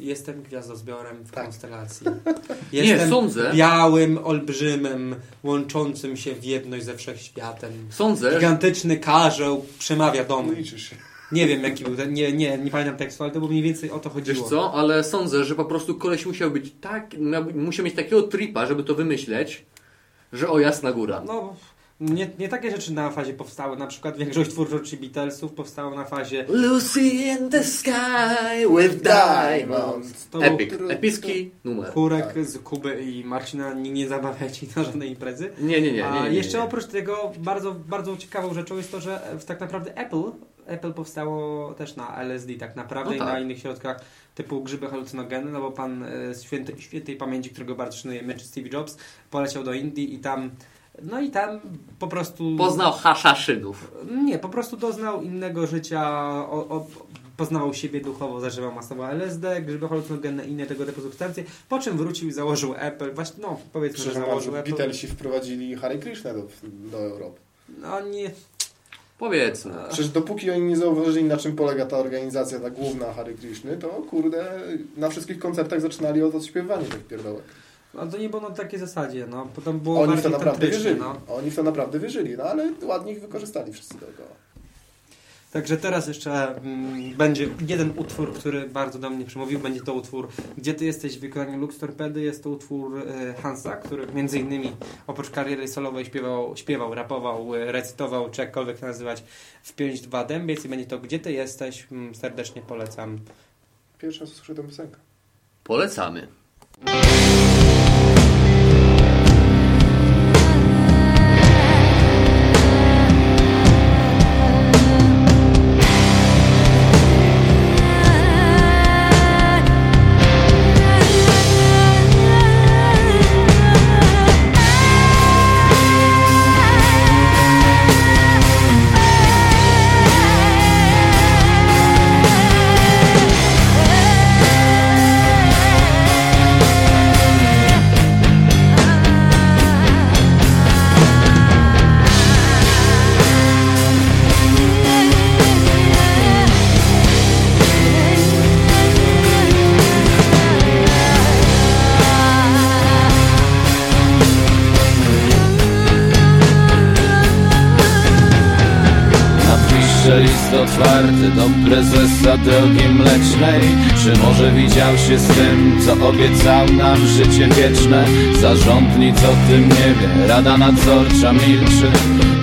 jestem gwiazdozbiorem w Tak. konstelacji. Nie, Jestem sądzę, białym olbrzymem, łączącym się w jedność ze wszechświatem. sądzę, Gigantyczny karzeł przemawia do mnie. Liczysz się. Nie wiem jaki był ten, nie, nie, nie pamiętam tekstu, ale to było mniej więcej o to chodziło. Wiesz co, ale sądzę, że po prostu koleś musiał być tak, miał, musiał mieć takiego tripa, żeby to wymyśleć, że o jasna góra. No, nie, nie takie rzeczy na fazie powstały. Na przykład większość twórczości Beatlesów powstało na fazie Lucy in the sky with diamonds. To Epic, epicki numer. chórek Tak. z Kuby i Marcina nie, nie zabawia ci na żadnej imprezy. Nie, nie, nie. nie, A nie, nie, jeszcze nie. oprócz tego bardzo, bardzo ciekawą rzeczą jest to, że e, tak naprawdę Apple Apple powstało też na LSD tak naprawdę No i tak. na innych środkach typu grzyby halucynogeny, no bo pan e, z świętej, świętej pamięci, którego bardzo szanujemy, czy Steve Jobs, poleciał do Indii i tam no i tam po prostu... Poznał haszaszynów. Nie, po prostu doznał innego życia, o, o, poznawał siebie duchowo, zażywał masowo LSD, grzyby halucynogenne i inne tego typu substancje, po czym wrócił i założył Apple, właśnie, no powiedzmy, że Przepraszam założył Apple. Beatlesi wprowadzili Hare Krishna do, do Europy. No nie, Powiedzmy. Przecież dopóki oni nie zauważyli, na czym polega ta organizacja, ta główna Hare Krishny, to kurde, na wszystkich koncertach zaczynali od odśpiewania tych pierdołek. no to nie było na takiej zasadzie, no, potem było Oni w to bardziej naprawdę wierzyli. no. Oni w to naprawdę wierzyli, no ale ładnie ich wykorzystali wszyscy dookoła. Także teraz jeszcze mm, będzie jeden utwór, który bardzo do mnie przemówił. Będzie to utwór Gdzie Ty Jesteś w wykonaniu Lux Torpedy. Jest to utwór e, Hansa, który między innymi oprócz kariery solowej śpiewał, śpiewał rapował, e, recytował, czy jakkolwiek to nazywać w 5-2 Dębiec i będzie to Gdzie Ty Jesteś. Mm, Serdecznie polecam. Pierwszy raz usłyszę tę piosenkę. Polecamy. Otwarty do prezesa drogi mlecznej. Czy może widział się z tym, co obiecał nam życie wieczne? Zarząd nic o tym nie wie, rada nadzorcza milczy.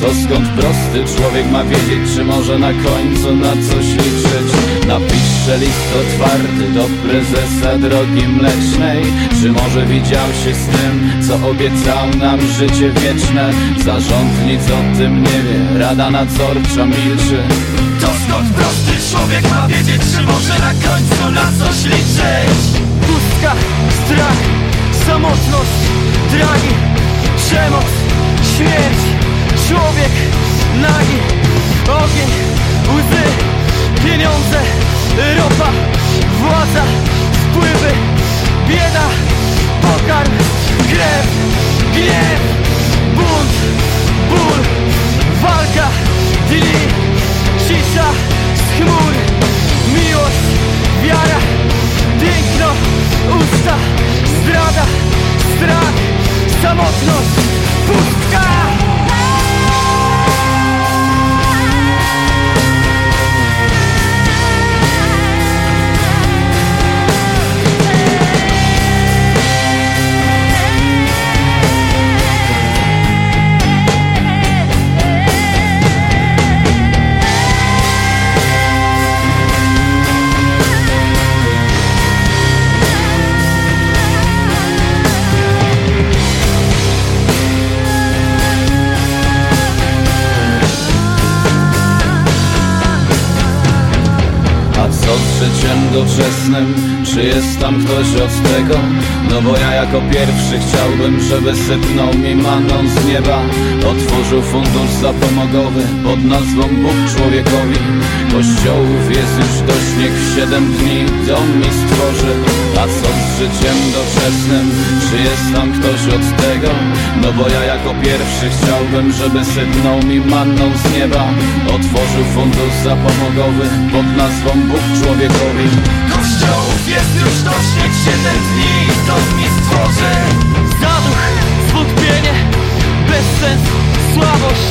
To skąd prosty człowiek ma wiedzieć, czy może na końcu na coś liczyć? Napiszę list otwarty do prezesa drogi mlecznej. Czy może widział się z tym, co obiecał nam życie wieczne? Zarząd nic o tym nie wie, rada nadzorcza milczy To skąd prosty człowiek ma wiedzieć, czy może na końcu na coś liczyć? Pustka, strach, samotność, dragi, przemoc, śmierć, człowiek, nagi, ogień, łzy, pieniądze, ropa, władza, wpływy, bieda, pokarm, krew, gniew, bunt, ból, walka, dni, cisza z chmur Miłość, wiara, piękno, usta Zdrada, strach, samotność, pustka doczesnym Czy jest tam ktoś od tego? No bo ja jako pierwszy chciałbym, żeby sypnął mi maną z nieba. Otworzył fundusz zapomogowy pod nazwą Bóg człowiekowi. Kościołów jest już dość, niech w siedem dni dom mi stworzy A co z życiem doczesnym? Czy jest tam ktoś od tego? No bo ja jako pierwszy chciałbym, żeby sypnął mi manną z nieba Otworzył fundusz zapomogowy pod nazwą Bóg człowiekowi Kościołów jest już dość, niech siedem dni to mi stworzy Zaduch, zwątpienie, bezsens, słabość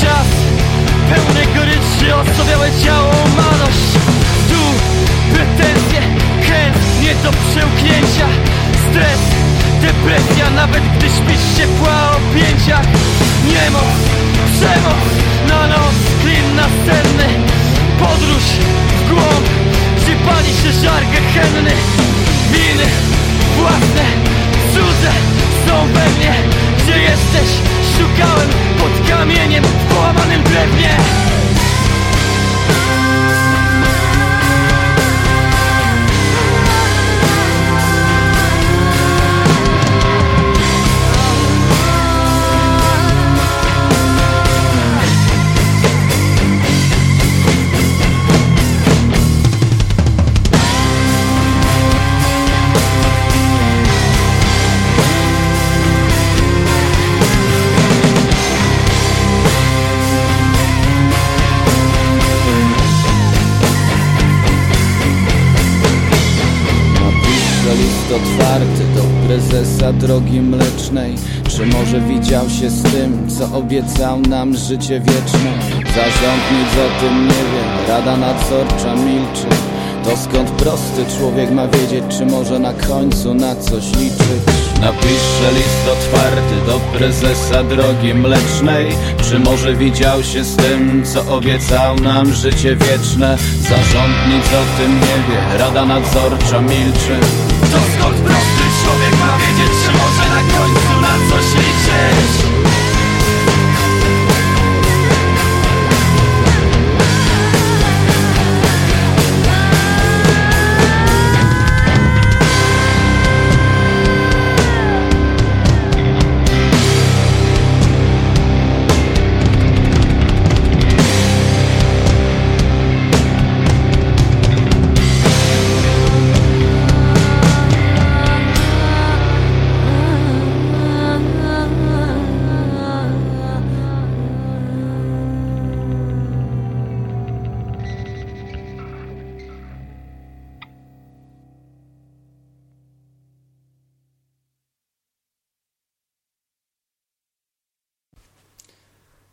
Czas, pełny goryczy, osobiałe ciało, maność Tu pretensje, Stres, depresja, nawet gdy śpisz w ciepła objęciach Niemoc, przemoc, na nos, klin nasenny Podróż w głąb, gdzie pali się żar gehenny Winy własne, cudze są we mnie. Gdzie jesteś? Szukałem pod kamieniem w połamanym drewnie drogi mlecznej. Czy może widział się z tym, co obiecał nam życie wieczne? Zarząd nic o tym nie wie, rada nadzorcza milczy. To skąd prosty człowiek ma wiedzieć, czy może na końcu na coś liczyć? Napiszę list otwarty do prezesa drogi mlecznej. Czy może widział się z tym, co obiecał nam życie wieczne? Zarząd nic o tym nie wie, rada nadzorcza milczy. To skąd na końcu na coś liczyć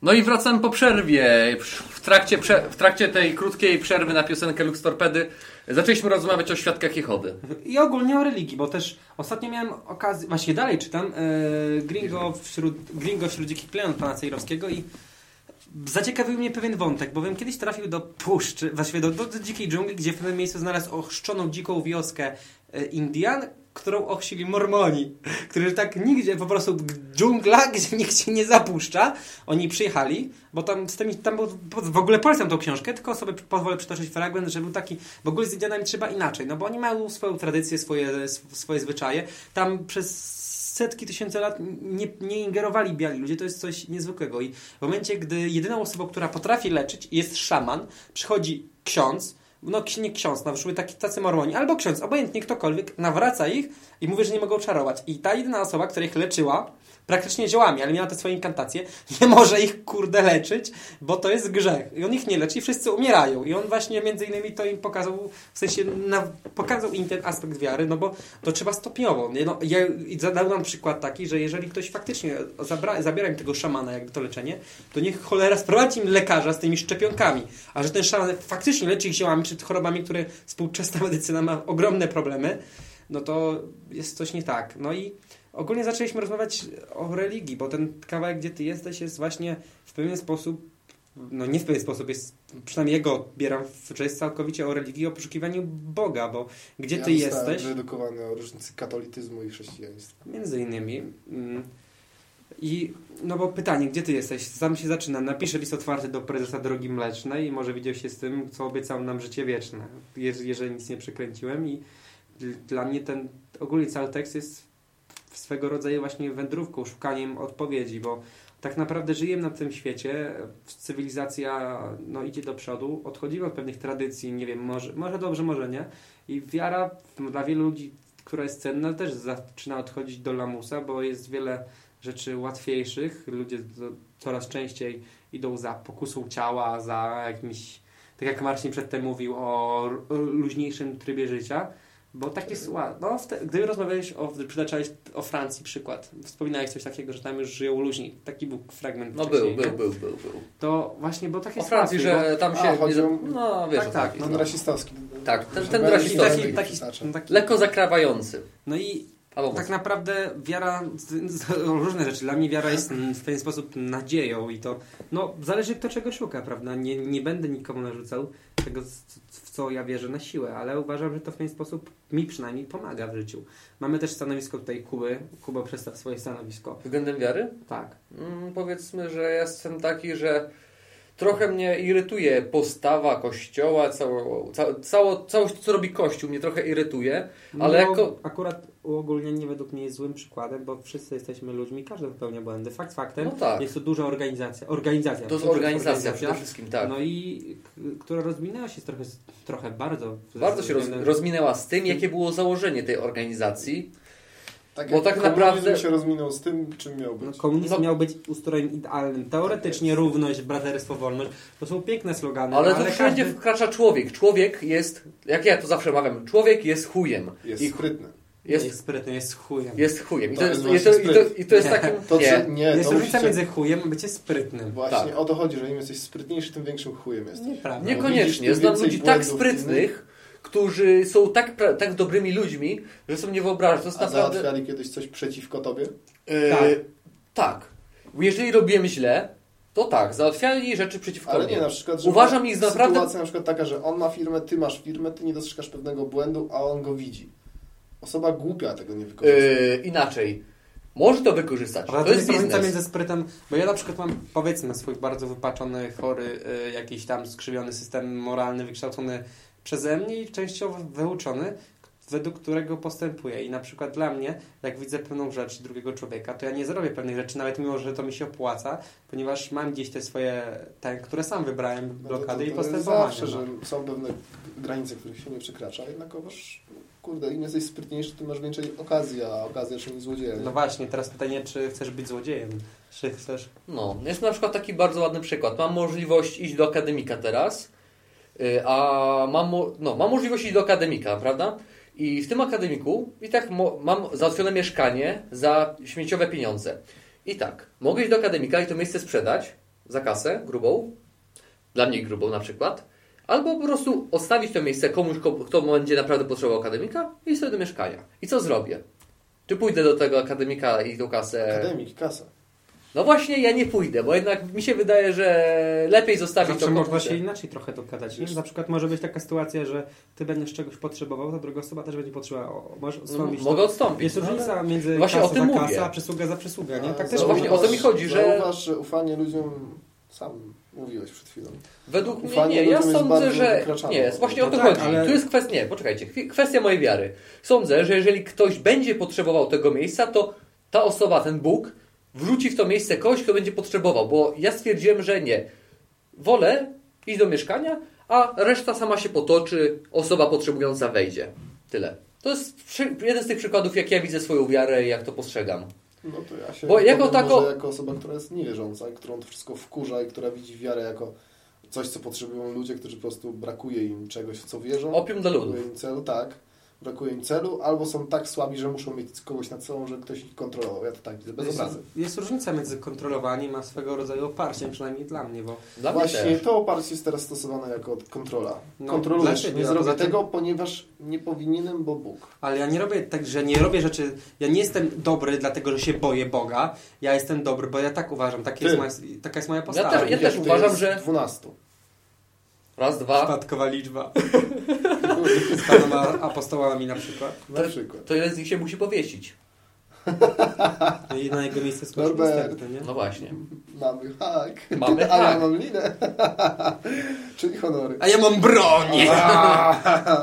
No i wracamy po przerwie. W trakcie, w trakcie tej krótkiej przerwy na piosenkę Lux Torpedy zaczęliśmy rozmawiać o świadkach Jehody. I ogólnie o religii, bo też ostatnio miałem okazję, właśnie dalej czytam, e, Gringo, wśród, Gringo wśród dzikich plemion pana Cejrowskiego i zaciekawił mnie pewien wątek, bowiem kiedyś trafił do puszczy, właściwie do, do, do dzikiej dżungli, gdzie w pewnym miejscu znalazł ochrzczoną dziką wioskę e, Indian, którą ochrzcili Mormoni, którzy tak nigdzie, po prostu dżungla, gdzie nikt się nie zapuszcza. Oni przyjechali, bo tam, z tymi, tam był, w ogóle polecam tą książkę, tylko sobie pozwolę przytoczyć fragment, że był taki, w ogóle z Indianami trzeba inaczej, no bo oni mają swoją tradycję, swoje, swoje zwyczaje. Tam przez setki tysięcy lat nie, nie ingerowali biali ludzie, to jest coś niezwykłego. I w momencie, gdy jedyną osobą, która potrafi leczyć, jest szaman, przychodzi ksiądz, no nie ksiądz, na przykład taki, tacy mormoni, albo ksiądz, obojętnie ktokolwiek, nawraca ich i mówi, że nie mogą czarować. I ta jedyna osoba, która ich leczyła, praktycznie ziołami, ale miała te swoje inkantacje, nie może ich kurde leczyć, bo to jest grzech. I on ich nie leczy i wszyscy umierają. I on właśnie między innymi to im pokazał, w sensie na, pokazał im ten aspekt wiary, no bo to trzeba stopniowo. Nie? No, ja zadał nam przykład taki, że jeżeli ktoś faktycznie zabra, zabiera im tego szamana, jakby to leczenie, to niech cholera sprowadzi im lekarza z tymi szczepionkami. A że ten szaman faktycznie leczy ich ziołami przed chorobami, które współczesna medycyna ma ogromne problemy, no to jest coś nie tak. No i ogólnie zaczęliśmy rozmawiać o religii, bo ten kawałek, gdzie ty jesteś, jest właśnie w pewien sposób, no nie w pewien sposób, jest, przynajmniej jego odbieram, że jest całkowicie o religii, o poszukiwaniu Boga, bo gdzie ty ja zostałem jesteś, wyedukowany o różnicy katolicyzmu i chrześcijaństwa. między innymi, mm, I no bo pytanie, gdzie ty jesteś? Sam się zaczyna. Napiszę list otwarty do prezesa Drogi Mlecznej i może widział się z tym, co obiecał nam życie wieczne, je- jeżeli nic nie przekręciłem i dla mnie ten ogólnie cały tekst jest swego rodzaju właśnie wędrówką, szukaniem odpowiedzi, bo tak naprawdę żyjemy na tym świecie, cywilizacja no, idzie do przodu, odchodzimy od pewnych tradycji, nie wiem, może, może dobrze, może nie i wiara dla wielu ludzi, która jest cenna, też zaczyna odchodzić do lamusa, bo jest wiele rzeczy łatwiejszych. Ludzie coraz częściej idą za pokusą ciała, za jakimś, tak jak Marcin przedtem mówił, o luźniejszym trybie życia. Bo tak jest ła- no, Gdy rozmawiałeś o, przytaczałeś o Francji przykład, wspominałeś coś takiego, że tam już żyją luźni. Taki był fragment No był, był, był, był, był. To właśnie, bo tak O Francji, że tam się... No wiesz Tak, tak, No, rasistowski. Tak, ten- ten rasistowski. taki, to taki, taki, Lekko zakrawający. No i tak naprawdę wiara, różne rzeczy. Dla mnie wiara jest w pewien sposób nadzieją i to, no, zależy kto czego szuka, prawda? Nie, nie będę nikomu narzucał tego, w co ja wierzę na siłę, ale uważam, że to w ten sposób mi przynajmniej pomaga w życiu. Mamy też stanowisko tutaj Kuby. Kuba przedstaw swoje stanowisko. Względem wiary? Tak. Mm, powiedzmy, że jestem taki, że trochę mnie irytuje postawa kościoła, cało, ca, cało, całość, co robi kościół, mnie trochę irytuje, ale no, jako... Akurat uogólnienie według mnie jest złym przykładem, bo wszyscy jesteśmy ludźmi, każdy popełnia błędy. Fakt faktem, No tak, jest to duża organizacja. Organizacja. to jest przede organizacja przede wszystkim, tak. No i która rozwinęła się trochę, trochę bardzo. Bardzo się roz, rozminęła z tym, jakie było założenie tej organizacji. Tak Bo tak komunizm naprawdę- się rozminął z tym, czym miał No, być. komunizm No- miał być ustrojem idealnym. Teoretycznie Tak równość, braterstwo, wolność. To są piękne slogany. Ale no, to ale wszędzie każdy... wkracza człowiek. Człowiek jest, jak ja to zawsze mawiam, człowiek jest chujem. Jest I sprytny. jest, jest, sprytny, jest chujem. jest chujem. I To to, jest jest, i to, i to, i to jest Nie. takim... To, Nie. nie, jest to różnica musicie... między chujem a bycie sprytnym. Właśnie Tak. o to chodzi, że im jesteś sprytniejszy, tym większym chujem jesteś. Nieprawda. Nie- Niekoniecznie. Znam ludzi tak sprytnych, którzy są tak, tak dobrymi ludźmi, że sobie nie wyobrażasz. To jest A naprawdę... załatwiali kiedyś coś przeciwko tobie? E, Tak. tak. Jeżeli robiłem źle, to tak, załatwiali rzeczy przeciwko Ale mnie. nie, na przykład, że Uważam ich naprawdę... sytuacja na przykład taka, że on ma firmę, ty masz firmę, ty nie dostrzegasz pewnego błędu, a on go widzi. Osoba głupia tego nie wykorzysta. E, inaczej. Może to wykorzystać. Ale To jest różnica między sprytem, bo ja na przykład mam powiedzmy swój bardzo wypaczony, chory, y, jakiś tam skrzywiony system moralny wykształcony przeze mnie i częściowo wyuczony, według którego postępuję. I na przykład dla mnie, jak widzę pewną rzecz drugiego człowieka, to ja nie zrobię pewnych rzeczy, nawet mimo, że to mi się opłaca, ponieważ mam gdzieś te swoje, te, które sam wybrałem, No to- blokady to, i to jest postępowania. zawsze, że no. są pewne granice, których się nie przekracza, jednakowoż, kurde, im jesteś sprytniejszy, tym masz więcej okazji, a okazja czyni złodzieja. No właśnie, teraz pytanie, czy chcesz być złodziejem? Czy chcesz... No, jest na przykład taki bardzo ładny przykład. Mam możliwość iść do akademika teraz, a mam, no, mam możliwość iść do akademika, prawda? I w tym akademiku i tak mam załatwione mieszkanie za śmieciowe pieniądze. I tak, mogę iść do akademika i to miejsce sprzedać za kasę grubą, dla mnie grubą na przykład, albo po prostu odstawić to miejsce komuś, ko- kto będzie naprawdę potrzebował akademika i sobie do mieszkania. I co zrobię? Czy pójdę do tego akademika i tą kasę... Akademik, kasa. No właśnie, ja nie pójdę, bo jednak mi się wydaje, że lepiej zostawić Zawsze to można komuś. się inaczej trochę dogadać. Nie? Na przykład może być taka sytuacja, że ty będziesz czegoś potrzebował, ta druga osoba też będzie potrzebowała. O, Możesz No, odstąpić. mogę to. odstąpić. Jest no, różnica między Właśnie kasą o tym za mówię. kasę, a przysługa za przysługę. Nie? Tak też No właśnie o to mi chodzi, że- Zauważ, że ufanie ludziom, sam mówiłeś przed chwilą. Według mnie nie, ja sądzę, że nie, właśnie o No to tak, chodzi. ale- Tu jest kwestia, nie, poczekajcie, kwestia mojej wiary. Sądzę, że jeżeli ktoś będzie potrzebował tego miejsca, to ta osoba, ten Bóg, wrzuci w to miejsce kogoś, kto będzie potrzebował, bo ja stwierdziłem, że nie. Wolę iść do mieszkania, a reszta sama się potoczy, osoba potrzebująca wejdzie. Tyle. To jest jeden z tych przykładów, jak ja widzę swoją wiarę i jak to postrzegam. No to ja się Bo jako tako- jako osoba, która jest niewierząca, którą to wszystko wkurza i która widzi wiarę jako coś, co potrzebują ludzie, którzy po prostu brakuje im czegoś, w co wierzą. Opium dla. Brakuje im celu, tak. Brakuje im celu, albo są tak słabi, że muszą mieć kogoś nad sobą, że ktoś ich kontrolował. Ja to tak widzę, bez jest, obrazy. jest różnica między kontrolowaniem a swego rodzaju oparciem, przynajmniej dla mnie, bo Dla mnie Właśnie też. to oparcie jest teraz stosowane jako kontrola. No, Kontrolujesz, dlaczego? nie zrobię tym- tego, ponieważ nie powinienem, bo Bóg. ale ja nie robię tak, że nie robię rzeczy, ja nie jestem dobry dlatego, że się boję Boga, ja jestem dobry, bo ja tak uważam, tak Ty. jest moja, taka jest moja postawa. też- ja też uważam, że- 12. Raz, dwa. Przypadkowa liczba. Z panoma apostołami na przykład. Na przykład. To ile z nich się musi powiesić? I na jego miejsce następny, nie? No właśnie. Mamy hak. Mamy A ja hak. mam linę. Czyli honory. A ja mam broń!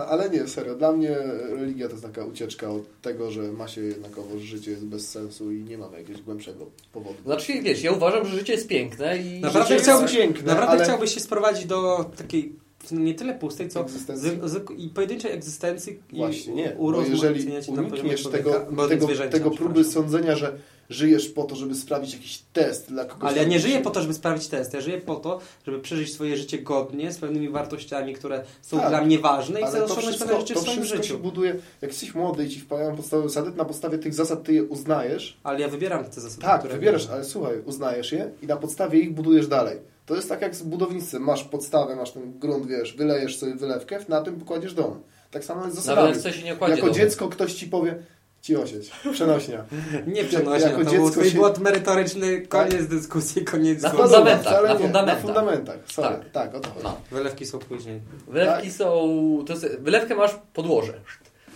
Ale nie, serio. Dla mnie religia to jest taka ucieczka od tego, że ma się jednakowo, że życie jest bez sensu i nie mamy jakiegoś głębszego powodu. Znaczy, wiesz, ja uważam, że życie jest piękne i... Naprawdę chciałbyś, piękne, naprawdę ale- chciałbyś się sprowadzić do takiej nie tyle pustej, co z, z, i pojedynczej egzystencji Właśnie, i nie. Bo jeżeli unikniesz tego, tego, tego próby sądzenia, że żyjesz po to, żeby sprawić jakiś test dla kogoś. Ale ja nie żyję po to, żeby sprawić test. Ja żyję po to, żeby przeżyć swoje życie godnie, z pewnymi wartościami, które są Tak, dla mnie ważne i chcę osiągnąć pewne rzeczy w swoim życiu. się buduje, jak jesteś młody i ci wpadają podstawowe zasady, na podstawie tych zasad ty je uznajesz. Ale ja wybieram te zasady, Tak, które wybierasz, ale słuchaj, uznajesz je i na podstawie ich budujesz dalej. To jest tak jak z budownictwem. Masz podstawę, masz ten grunt, wiesz, wylejesz sobie wylewkę, na tym pokładziesz dom. Tak samo jest z Nawet zasadami. jak chce się nie kładzie Jako domu. dziecko ktoś ci powie, ci osieć, przenośnia. Nie przenośnie, jako to był dziecko twój się- błąd merytoryczny, koniec dyskusji, koniec Na fundamentach, na fundamentach. Na fundamentach, sorry. Tak. Tak, o to chodzi. No. Wylewki są później. Wylewki Tak. są... To jest, wylewkę masz podłoże.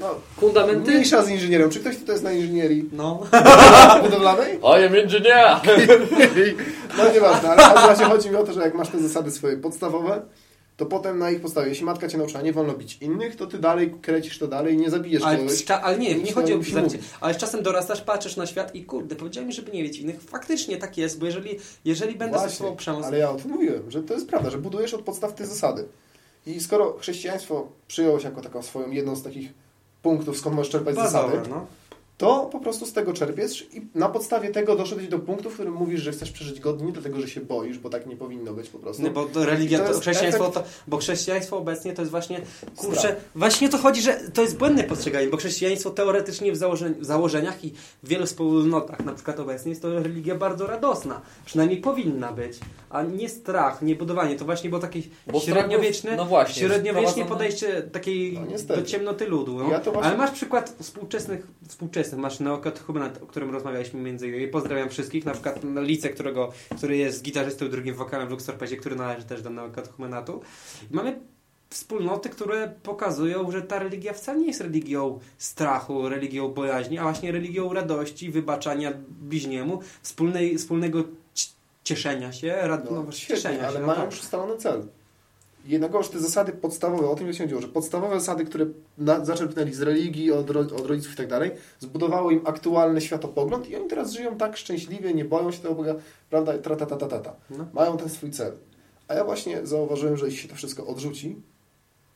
No, Fundamenty... mniejsza z inżynierem. Czy ktoś tutaj jest na inżynierii No. budowlanej? I am engineer! No nieważne, ale w każdym razie chodzi mi o to, że jak masz te zasady swoje podstawowe, to potem na ich podstawie, jeśli matka cię nauczyła, nie wolno bić innych, to ty dalej kręcisz to dalej i nie zabijesz Ale, kogoś. cza- ale nie, nie chodzi o zabicie. Ale z czasem dorastasz, patrzysz na świat i kurde, powiedziałem mi, żeby nie wiedzieć innych. Faktycznie tak jest, bo jeżeli, jeżeli będę Właśnie, stosował przemoc... Ale ja o tym mówiłem, że to jest prawda, że budujesz od podstaw te zasady. I skoro chrześcijaństwo przyjąłeś jako taką swoją jedną z takich punktów, skąd możesz czerpać Bardzo zasady, no. To po prostu z tego czerpiesz i na podstawie tego doszedłeś do punktu, w którym mówisz, że chcesz przeżyć godnie, dlatego że się boisz, bo tak nie powinno być po prostu. Nie, bo to religia, to to, jest chrześcijaństwo, efekt- to, bo chrześcijaństwo obecnie to jest właśnie, kurczę, Strach. właśnie to chodzi, że to jest błędne postrzeganie, bo chrześcijaństwo teoretycznie w, założeń, w założeniach i w wielu wspólnotach, na przykład obecnie, jest to religia bardzo radosna. Przynajmniej powinna być, a nie strach, nie budowanie. To właśnie było takie Bo średniowieczne, strachów- no właśnie, średniowiecznie wprowadzone- podejście takiej No do ciemnoty ludu. No. Ja to właśnie- Ale masz przykład współczesnych, współczesnych masz neokatechumenat, o którym rozmawialiśmy między innymi. Pozdrawiam wszystkich, na przykład Lice, którego, który jest gitarzystą drugim wokalem w Luxorpezie, który należy też do neokatechumenatu. I mamy wspólnoty, które pokazują, że ta religia wcale nie jest religią strachu, religią bojaźni, a właśnie religią radości, wybaczania bliźniemu, wspólnej, wspólnego ci- cieszenia się, rad, no, No, świetnie, cieszenia ale się. no mają tak. ustalony cel. Jednakowoż te zasady podstawowe, o tym się chodziło, że podstawowe zasady, które na, zaczerpnęli z religii, od, ro, od rodziców i tak dalej, zbudowało im aktualny światopogląd i oni teraz żyją tak szczęśliwie, nie boją się tego Boga, prawda, tra, ta, ta, ta, ta, ta. No. Mają ten swój cel. A ja właśnie zauważyłem, że jeśli się to wszystko odrzuci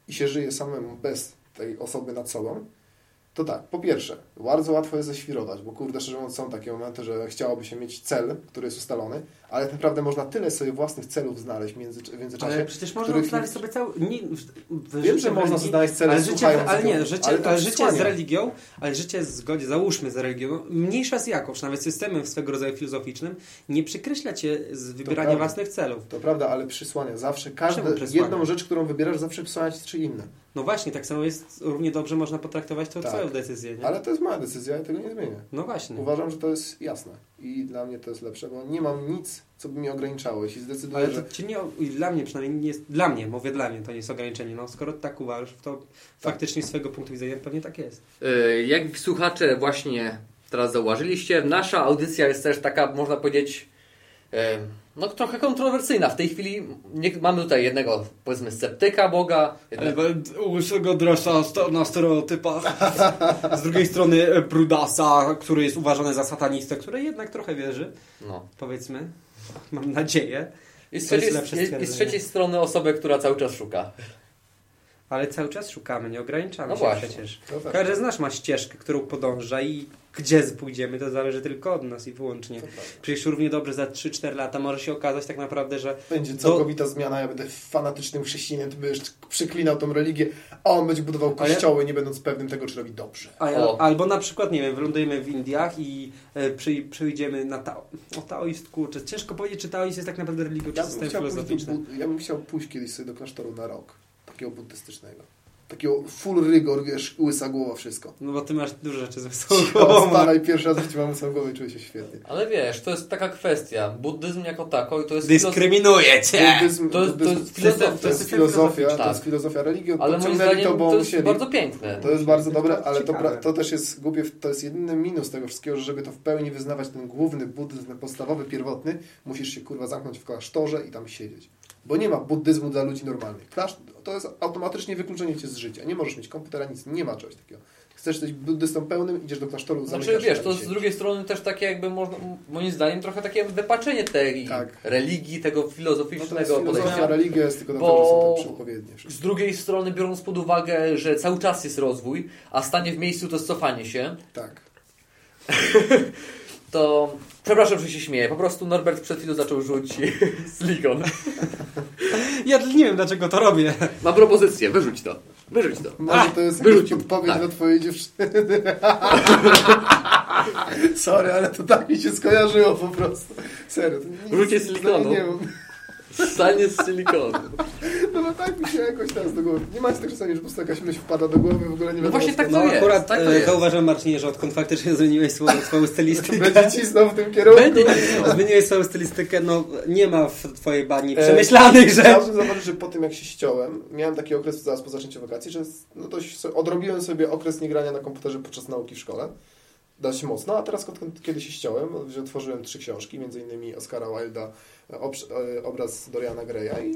i się żyje samemu bez tej osoby nad sobą, to tak, po pierwsze, bardzo łatwo jest ześwirować, bo kurde, szczerze mówiąc, są takie momenty, że chciałoby się mieć cel, który jest ustalony, ale tak naprawdę można tyle sobie własnych celów znaleźć w, między, w międzyczasie. Ale przecież można których znaleźć sobie cały... Nie, w, Wiem, że można znaleźć cele ale życie, ale nie, życie, ale ale, życie z religią, ale życie w zgodzie, załóżmy z religią, mniejsza z jakość, nawet systemem swego rodzaju filozoficznym, nie przykreśla cię z wybierania własnych celów. To prawda, ale przysłania. Zawsze, przysłania? jedną rzecz, którą wybierasz, zawsze przysłania ci trzy inne. No właśnie, tak samo jest, równie dobrze można potraktować to Tak. twoją decyzję, nie? Ale to jest moja decyzja, ja tego nie zmienię. No właśnie. Uważam, że to jest jasne i dla mnie to jest lepsze, bo nie mam nic, co by mnie ograniczało. Jeśli zdecyduję, Ale że... to ci nie, i dla mnie przynajmniej nie jest, dla mnie, mówię dla mnie, to nie jest ograniczenie. No skoro tak uważasz, to Tak. faktycznie z swojego punktu widzenia pewnie tak jest. Y, Jak słuchacze właśnie teraz zauważyliście, nasza audycja jest też taka, można powiedzieć, y, no trochę kontrowersyjna. W tej chwili nie, mamy tutaj jednego, powiedzmy, sceptyka Boga, jednego, Łysego dresa na stereotypach. Z drugiej strony e, Brudasa, który jest uważany za satanistę, który jednak trochę wierzy, no. powiedzmy. Mam nadzieję. I z, trzeciej, i, z trzeciej strony osobę, która cały czas szuka. Ale cały czas szukamy, nie ograniczamy No się właśnie. przecież. To tak, Każdy z nas ma ścieżkę, którą podąża i gdzie pójdziemy, to zależy tylko od nas i wyłącznie. Przecież równie dobrze za 3-4 lata może się okazać tak naprawdę, że Będzie całkowita zmiana, ja będę fanatycznym chrześcijaninem, ty będziesz przyklinał tą religię, a on będzie budował kościoły, nie będąc pewnym tego, czy robi dobrze. A ja, albo na przykład, nie wiem, wylądujemy w Indiach i e, przy, przyjdziemy na Tao. O, taoist, kurczę, ciężko powiedzieć, czy taoizm jest tak naprawdę religią, czy Ja bym, system pójść do, filozoficzny. ja bym chciał pójść kiedyś sobie do klasztoru na rok, takiego buddystycznego. Takiego full rygor, wiesz, łysa głowa, wszystko. No bo ty masz dużo rzeczy ze O, sobą. Stara i pierwszy raz w mam łysą głowę i czuję się świetnie. Ale wiesz, to jest taka kwestia. Buddyzm jako tako i to jest Dyskryminuje cię! Buddyzm, To jest- to buddyzm- jest filozofia, to jest to filozofia, jest to jest tak. filozofia religii, Ale moim zdaniem to, bo to jest musieli. bardzo piękne. To jest bardzo dobre, To ale to, to też jest głupie, to jest jedyny minus tego wszystkiego, że żeby to w pełni wyznawać ten główny buddyzm, podstawowy, pierwotny, musisz się kurwa zamknąć w klasztorze i tam siedzieć. Bo nie ma buddyzmu dla ludzi normalnych. Klasz- to jest automatycznie wykluczenie cię z życia. Nie możesz mieć komputera, nic, nie ma czegoś takiego. Chcesz być buddystą pełnym, idziesz do klasztoru, Znaczy wiesz, to z drugiej strony też takie jakby można, moim zdaniem trochę takie wypaczenie tej Tak. religii, tego No to filozoficznego jest filozofia, podejścia. religia jest tylko dlatego, że są tak przepowiednie. wszystko. Z drugiej strony biorąc pod uwagę, że cały czas jest rozwój, a stanie w miejscu to jest cofanie się, Tak. to przepraszam, że się śmieję. Po prostu Norbert przed chwilą zaczął rzuć silikon. Ja nie wiem dlaczego to robię. Mam propozycję, wyrzuć to. Wyrzuć to. Może to jest wyrzucił. jakaś podpowiedź Tak. dla twojej dziewczyny. Sorry, ale to tak mi się skojarzyło po prostu. Serio. Wrzucie silikonu. Nie wiem. Stanie z silikonu. No, no tak mi się jakoś teraz do głowy. Nie macie tak czasami, że po prostu jakaś myśl wpada do głowy w ogóle nie No wiadomo właśnie tak to No jest, akurat tak to e, jest. zauważyłem Marcinie, że odkąd faktycznie zmieniłeś swoją, swoją stylistykę. Będzie cisnął w tym kierunku. Będzie Zmieniłeś swoją stylistykę, no nie ma w twojej bani E, przemyślanych rzeczy. Chciałbym zauważyć, że po tym jak się ściąłem, miałem taki okres zaraz po zaczęciu wakacji, że no dość odrobiłem sobie okres niegrania na komputerze podczas nauki w szkole. Dość mocno, a teraz kiedy się ściąłem, że otworzyłem trzy książki, między innymi Oscara Wilda, e, e, obraz Doriana Greya i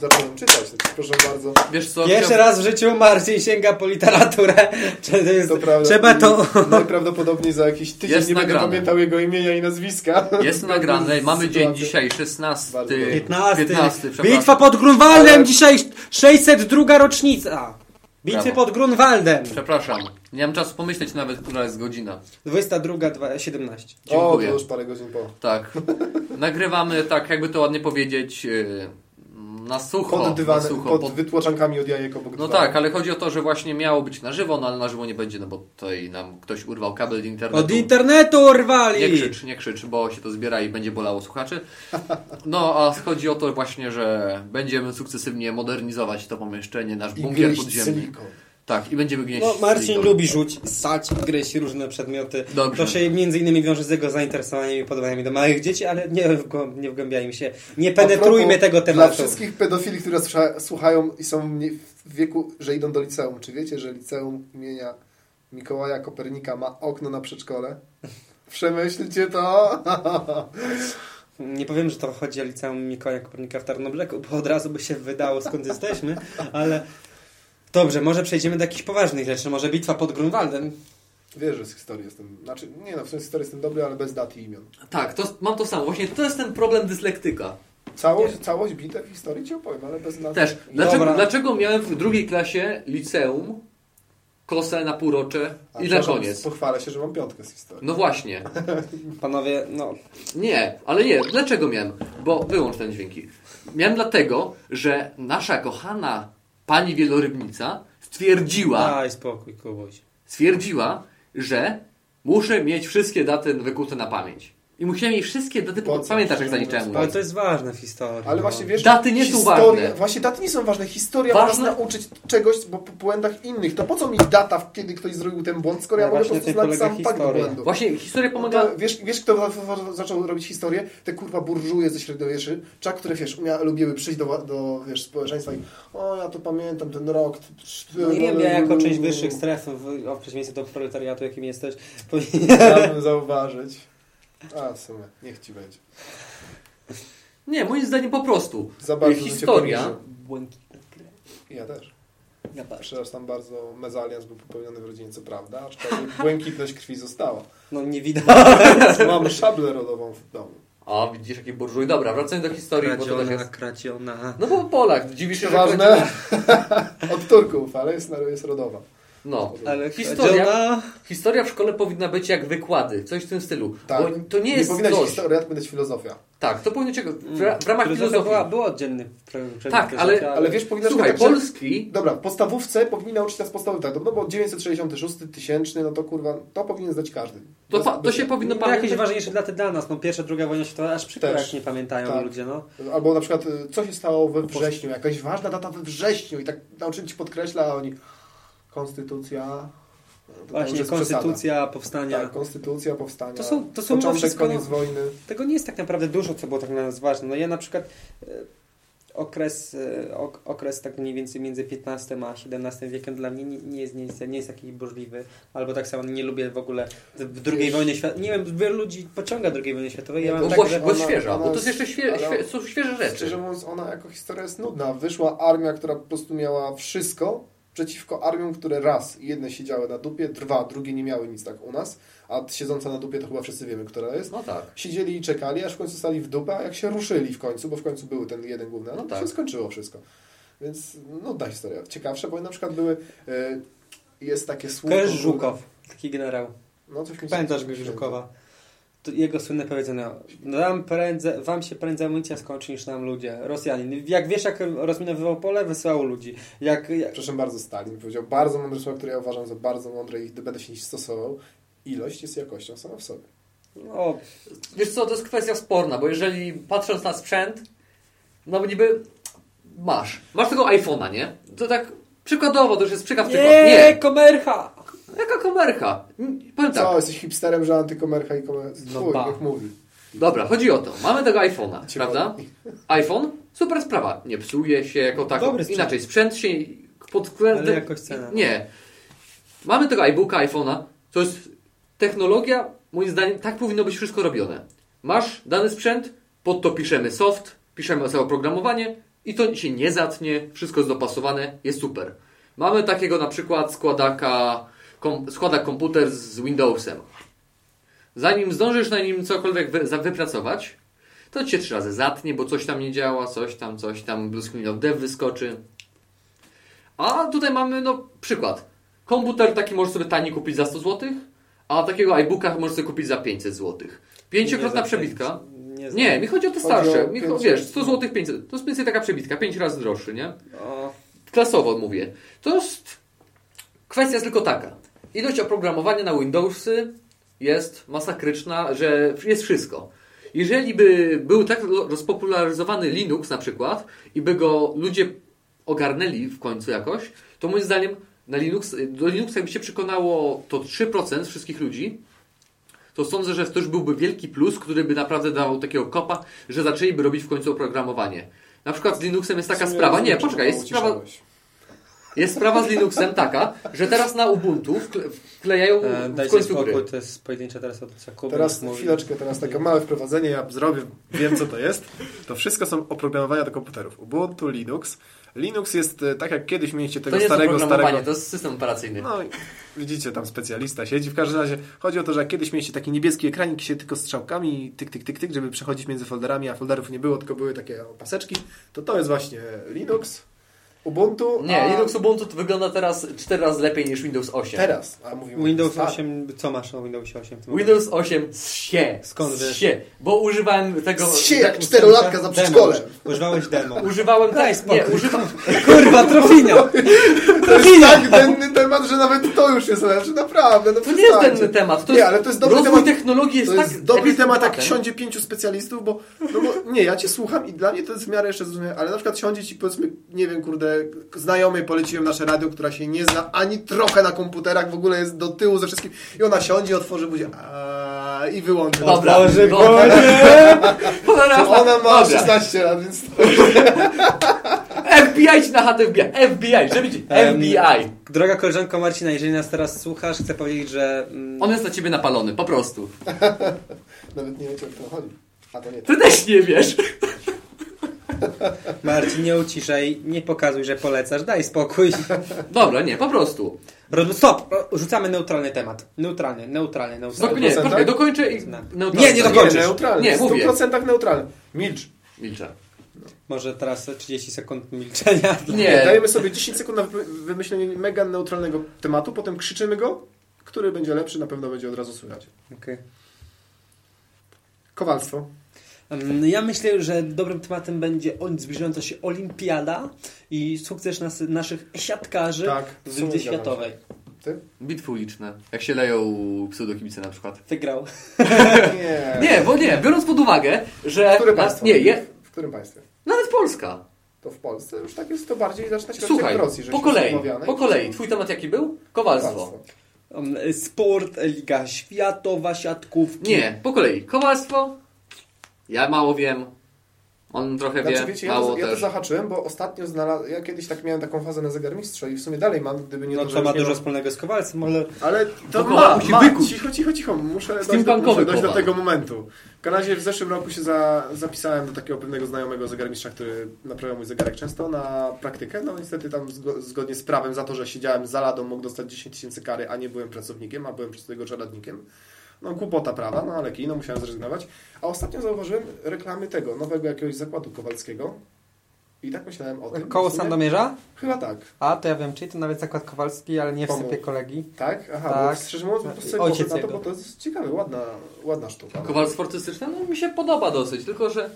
zacząłem czytać, tak proszę bardzo. Wiesz co? Pierwszy raz w życiu Marcin sięga po literaturę. Czy to jest, To prawda. trzeba to... Najprawdopodobniej za jakiś tydzień Jest nie będę nagrane. pamiętał jego imienia i nazwiska. Jest nagrane. Mamy dzień Sytuacja. dzisiaj 16. Bardzo dobrze. 15. 15 przepraszam. Bitwa pod Grunwaldem, Ale- dzisiaj 602 rocznica. Bitwy Brawo. pod Grunwaldem. Przepraszam. Nie mam czasu pomyśleć nawet, która jest godzina. 22, dwa- 17. O, to Dziękuję. już parę godzin po. Tak. Nagrywamy, tak jakby to ładnie powiedzieć, yy, na sucho. Pod na dywanem, sucho pod, pod- wytłaczankami od jajek obok No tak, ale chodzi o to, że właśnie miało być na żywo, no ale na żywo nie będzie, no bo tutaj nam ktoś urwał kabel do internetu. Od internetu urwali. Nie krzycz, nie krzycz, bo się to zbiera i będzie bolało słuchaczy. No, a chodzi o to właśnie, że będziemy sukcesywnie modernizować to pomieszczenie, nasz bunkier podziemny. silikon. Tak, i będziemy gnieść No, Marcin lubi rzuć, ssać, gryźć różne przedmioty. Dobrze. To się między innymi wiąże z jego zainteresowaniem i podobaniami do małych dzieci, ale nie, nie wgłębiajmy się. Nie penetrujmy propos, tego Dla tematu. wszystkich pedofili, którzy słuchają i są w wieku, że idą do liceum. Czy wiecie, że liceum imienia Mikołaja Kopernika ma okno na przedszkole? Przemyślcie to. Nie powiem, że to chodzi o liceum Mikołaja Kopernika w Tarnobrzegu, bo od razu by się wydało skąd jesteśmy, ale dobrze, może przejdziemy do jakichś poważnych rzeczy. Może bitwa pod Grunwaldem. Wiesz, że z historii jestem... Znaczy, nie no, w sensie historii jestem dobry, ale bez dat i imion. Tak, to, mam to samo. Właśnie to jest ten problem dyslektyka. Całość, całość bitew historii ci opowiem, ale bez dat Też. i- Dlaczego, Dobra. dlaczego miałem w drugiej klasie liceum kosę na półrocze A, i na koniec? Pochwalę się, że mam piątkę z historii. No właśnie. Panowie, no, Nie, ale nie. Dlaczego miałem? Bo wyłącz ten dźwięki. Miałem dlatego, że nasza kochana pani wielorybnica stwierdziła, daj spokój, Kubuś. stwierdziła, że muszę mieć wszystkie daty wykute na pamięć. I musiałem mieć wszystkie daty Po pamiętasz jak zaliczałem. Ale to jest ważne w historii. Ale no. właśnie wiesz, Daty nie są historia, ważne. Właśnie daty nie są ważne. Historia Ważne- ma nas nauczyć czegoś bo po błędach innych. To po co mi data, kiedy ktoś zrobił ten błąd, skoro ja No mogę po prostu na znać sam fakt błędu. Właśnie historia pomaga... to, wiesz, wiesz, kto za- za- zaczął robić historię? Te kurwa burżuje ze średniowieszy, czak, które wiesz, umia, lubiły przyjść do, do wiesz, społeczeństwa i o, ja to pamiętam, ten rok. No nie wiem, ja jako część wyższych stref, w, o przeciwieństwie do proletariatu, jakim jesteś, powinien... Chciałbym zauważyć. A, w sumie, niech ci będzie. Nie, moim zdaniem po prostu. Za bardzo historia... krew. Ja też. Ja też. Przepraszam bardzo, mezalians był popełniony w rodzinie, co prawda, aczkolwiek błękitność krwi została. No nie widać. Mam szablę rodową w domu. O, widzisz jaki burżuj. Dobra, wracając do historii, bo to Kradziona, jest... kradziona. No bo Polak, dziwisz się, że... Ważne. Od Turków, ale jest, jest rodowa. No. Ale Historia-. Historia w szkole powinna być jak wykłady, coś w tym stylu. Tak. Bo to nie jest powinna być historia, to powinna być filozofia. Tak, to powinno cię... W, ra- w ramach Filozofia filozofii. była, był oddzielny przedmiot Tak, filozofia, ale- Ale wiesz, powinno Słuchaj, tak, że- polski... Dobra, w podstawówce powinni nauczyć nas podstawowych tak, no bo 966 tysięczny, no to kurwa, to powinien zdać każdy. To, to bez- się powinno no, jakieś pamiętać. ważniejsze daty dla nas, no pierwsza, druga wojna światowa, aż przykro Też. jak nie pamiętają Tak. ludzie, no. Albo na przykład, y, co się stało we wrześniu, jakaś ważna data we wrześniu i tak nauczyciel ci podkreśla, a oni konstytucja... no Właśnie, konstytucja, powstania. przesada. Tak, konstytucja, powstania, To są- to są początek, wszystko, koniec no- wojny. Tego nie jest tak naprawdę dużo, co było tak dla nas ważne. No ja na przykład e, okres, e, ok, okres tak mniej więcej między XV a XVII wiekiem dla mnie nie, nie, jest, nie, jest, nie jest taki burzliwy. Albo tak samo nie lubię w ogóle w II Wiesz- wojny światowej. Nie wiem, wielu ludzi pociąga II wojny światowej. Ja Bo, tak, ona- świeża, ona bo to jest jeszcze świe, świe, są świeże rzeczy. Szczerze mówiąc, ona jako historia jest nudna. Wyszła armia, która po prostu miała wszystko przeciwko armiom, które raz, jedne siedziały na dupie, dwa, drugie nie miały nic tak u nas, a siedząca na dupie to chyba wszyscy wiemy, która jest. No tak. Siedzieli i czekali, aż w końcu stali w dupę, a jak się ruszyli w końcu, bo w końcu był ten jeden główny, no No to tak. się skończyło wszystko. Więc nudna historia. Ciekawsze, bo na przykład były, e, jest takie słówko... Kojarzysz Żukow, taki generał. No coś mi Pamiętasz go Żukowa? Jego słynne powiedzenie, wam, prędzej, wam się prędzej amunicja skończy niż nam ludzie. Rosjanin. Jak wiesz, jak rozminowywał pole, wysyłał ludzi. Jak, jak, Proszę bardzo, Stalin powiedział bardzo mądre słowa, które ja uważam za bardzo mądre i będę się nich stosował. Ilość jest jakością sama w sobie. no, Wiesz co, to jest kwestia sporna, bo jeżeli patrząc na sprzęt, no bo niby masz, masz tego iPhone'a, nie? To tak przykładowo, to już jest przykład, przykład. nie, Nie, komercha! Jaka komerka? Powiem tak, Co, jesteś hipsterem, że antykomercha i komer... No jak mówi. dobra, chodzi o to, mamy tego iPhone'a, prawda? iPhone, super sprawa, nie psuje się jako sprzęt. Inaczej, sprzęt się pod względem... Ale jakoś cena. Nie. Mamy tego iBooka, iPhone'a, to jest technologia, moim zdaniem, tak powinno być wszystko robione. Masz dany sprzęt, pod to piszemy soft, piszemy sobie oprogramowanie i to się nie zatnie, wszystko jest dopasowane, jest super. Mamy takiego na przykład składaka, kom, składak komputer z Windowsem. Zanim zdążysz na nim cokolwiek wy, wypracować, to cię trzy razy zatnie, bo coś tam nie działa, coś tam, coś tam, blue screen of dev wyskoczy. A tutaj mamy, no, przykład. Komputer taki możesz sobie taniej kupić za 100 zł, a takiego iBooka możesz sobie kupić za 500 zł. Pięciokrotna przebitka. Nie, Nie, mi chodzi o te starsze. o Mi, 500. wiesz, 100 zł, 500. To jest więcej taka przebitka, 5 razy droższy, nie? O, Klasowo mówię. To jest... Kwestia jest tylko taka. Ilość oprogramowania na Windowsy jest masakryczna, że jest wszystko. Jeżeli by był tak rozpopularyzowany Linux na przykład i by go ludzie ogarnęli w końcu jakoś, to moim zdaniem na Linux, do Linuxa jakby się przekonało to 3% wszystkich ludzi, to sądzę, że to już byłby wielki plus, który by naprawdę dawał takiego kopa, że zaczęliby robić w końcu oprogramowanie. Na przykład z Linuxem jest taka sprawa, nie, poczekaj, jest sprawa. Jest sprawa z Linuxem taka, że teraz na Ubuntu wkle- wklejają e, w końcu spokój, gry. to jest pojedyncza teraz audycja Kuby. Teraz mówi. chwileczkę, teraz takie małe wprowadzenie, ja zrobię, wiem co to jest. To wszystko są oprogramowania do komputerów. Ubuntu, Linux. Linux jest e, tak jak kiedyś mieliście To tego nie jest starego, oprogramowanie, starego... to jest system operacyjny. No i widzicie, tam specjalista siedzi. W każdym razie chodzi o to, że jak kiedyś mieliście taki niebieski ekranik się tylko strzałkami, tyk, tyk, tyk, tyk, żeby przechodzić między folderami, a folderów nie było, tylko były takie paseczki, to to jest właśnie Linux, Ubuntu, Nie, a Linux Ubuntu to wygląda teraz 4 razy lepiej niż Windows 8. teraz, a mówimy Windows stary. 8, co masz na Windowsie 8? w tym Windows 8 się. Skąd wiesz? się, Bo używałem tego... Z sie, jak czterolatka za Demo. przedszkolem. Używałeś demo. Używałem... Daj Nie, używam... Kurwa, trofinia! To jest tak denny temat, że nawet to już jest lepsze, naprawdę. No To nie jest ten temat. To Nie, jest, ale to jest dobry rozwój temat. technologii jest To tak... jest dobry temat, jak siądzie pięciu specjalistów, bo, no bo nie, ja cię słucham i dla mnie to jest w miarę jeszcze zrozumiałe, ale na przykład siądzie ci powiedzmy, nie wiem, kurde, znajomej poleciłem nasze radio, która się nie zna ani trochę na komputerach, w ogóle jest do tyłu ze wszystkim i ona siądzie, otworzy buzię aaa, i wyłączy. Dobra, Boże. Cholera, Ona ma dobra. 16 lat, więc FBI ci na chatę wbija. FBI, żeby ci... FBI. Droga koleżanko Marcina, jeżeli nas teraz słuchasz, chcę powiedzieć, że... Mm, On jest na ciebie napalony, po prostu. nawet nie wiecie o co chodzi. A to nie. Ty też nie wiesz. Marcin, nie uciszaj, nie pokazuj, że polecasz, daj spokój. Dobra, nie, po prostu. Stop! Rzucamy neutralny temat. Neutralny, neutralny, neutralny. nie, 100%? poczekaj, dokończę i... Nie, neutralnie. nie dokończysz. Nie, neutralny, Nie, w mówię. 100% neutralny. Milcz. Milczę. Może teraz 30 sekund milczenia. Nie. Dajemy sobie 10 sekund na wy- wymyślenie mega neutralnego tematu, potem krzyczymy go, który będzie lepszy, na pewno będzie od razu słychać. Okej. Kowalstwo. Ja myślę, że dobrym tematem będzie zbliżająca się olimpiada i sukces nas, naszych siatkarzy Tak, w lidze światowej. Ty? Bitwy uliczne. Jak się leją pseudokibice na przykład. Wygrał. Nie. Nie, bo nie, biorąc pod uwagę, że... W którym na, państwie? nie, je, W którym państwie? Nawet Polska. To w Polsce już tak jest to bardziej zaczyna się Słuchaj, Rosji, że po kolei, po kolei. Twój temat jaki był? Kowalstwo. Kowalstwo. Um, Sport, Liga Światowa, siatkówki. Nie, po kolei. Kowalstwo. Ja mało wiem. On trochę Znaczy, wie, wiecie, ja mało to, ja to też. zahaczyłem, bo ostatnio znalazłem, ja kiedyś tak miałem taką fazę na zegarmistrza i w sumie dalej mam, gdyby nie No to, że to ma dużo mam- wspólnego z Kowalcem, ale Ale to ma, ma. wykuć. Cicho, cicho, cicho. Muszę dojść, do, muszę dojść do tego momentu. W każdym razie w zeszłym roku się za, zapisałem do takiego pewnego znajomego zegarmistrza, który naprawiał mój zegarek często na praktykę. No niestety tam zgo, zgodnie z prawem za to, że siedziałem za ladą mógł dostać 10 tysięcy kary, a nie byłem pracownikiem, a byłem przez tego czeladnikiem. No głupota prawa, no ale kij, no musiałem zrezygnować. A ostatnio zauważyłem reklamy tego, nowego jakiegoś zakładu kowalskiego. I tak myślałem o tym. koło Sandomierza? Chyba tak. A, to ja wiem, czyli to nawet zakład Kowalski, ale nie w Pomógł. sypie kolegi. Tak? Aha, Tak. bo szczerze mówiąc, po prostu sobie Ojciec na to, bo to jest ciekawe, ładna, ładna sztuka. Kowalstwo artystyczne? No mi się podoba dosyć, tylko że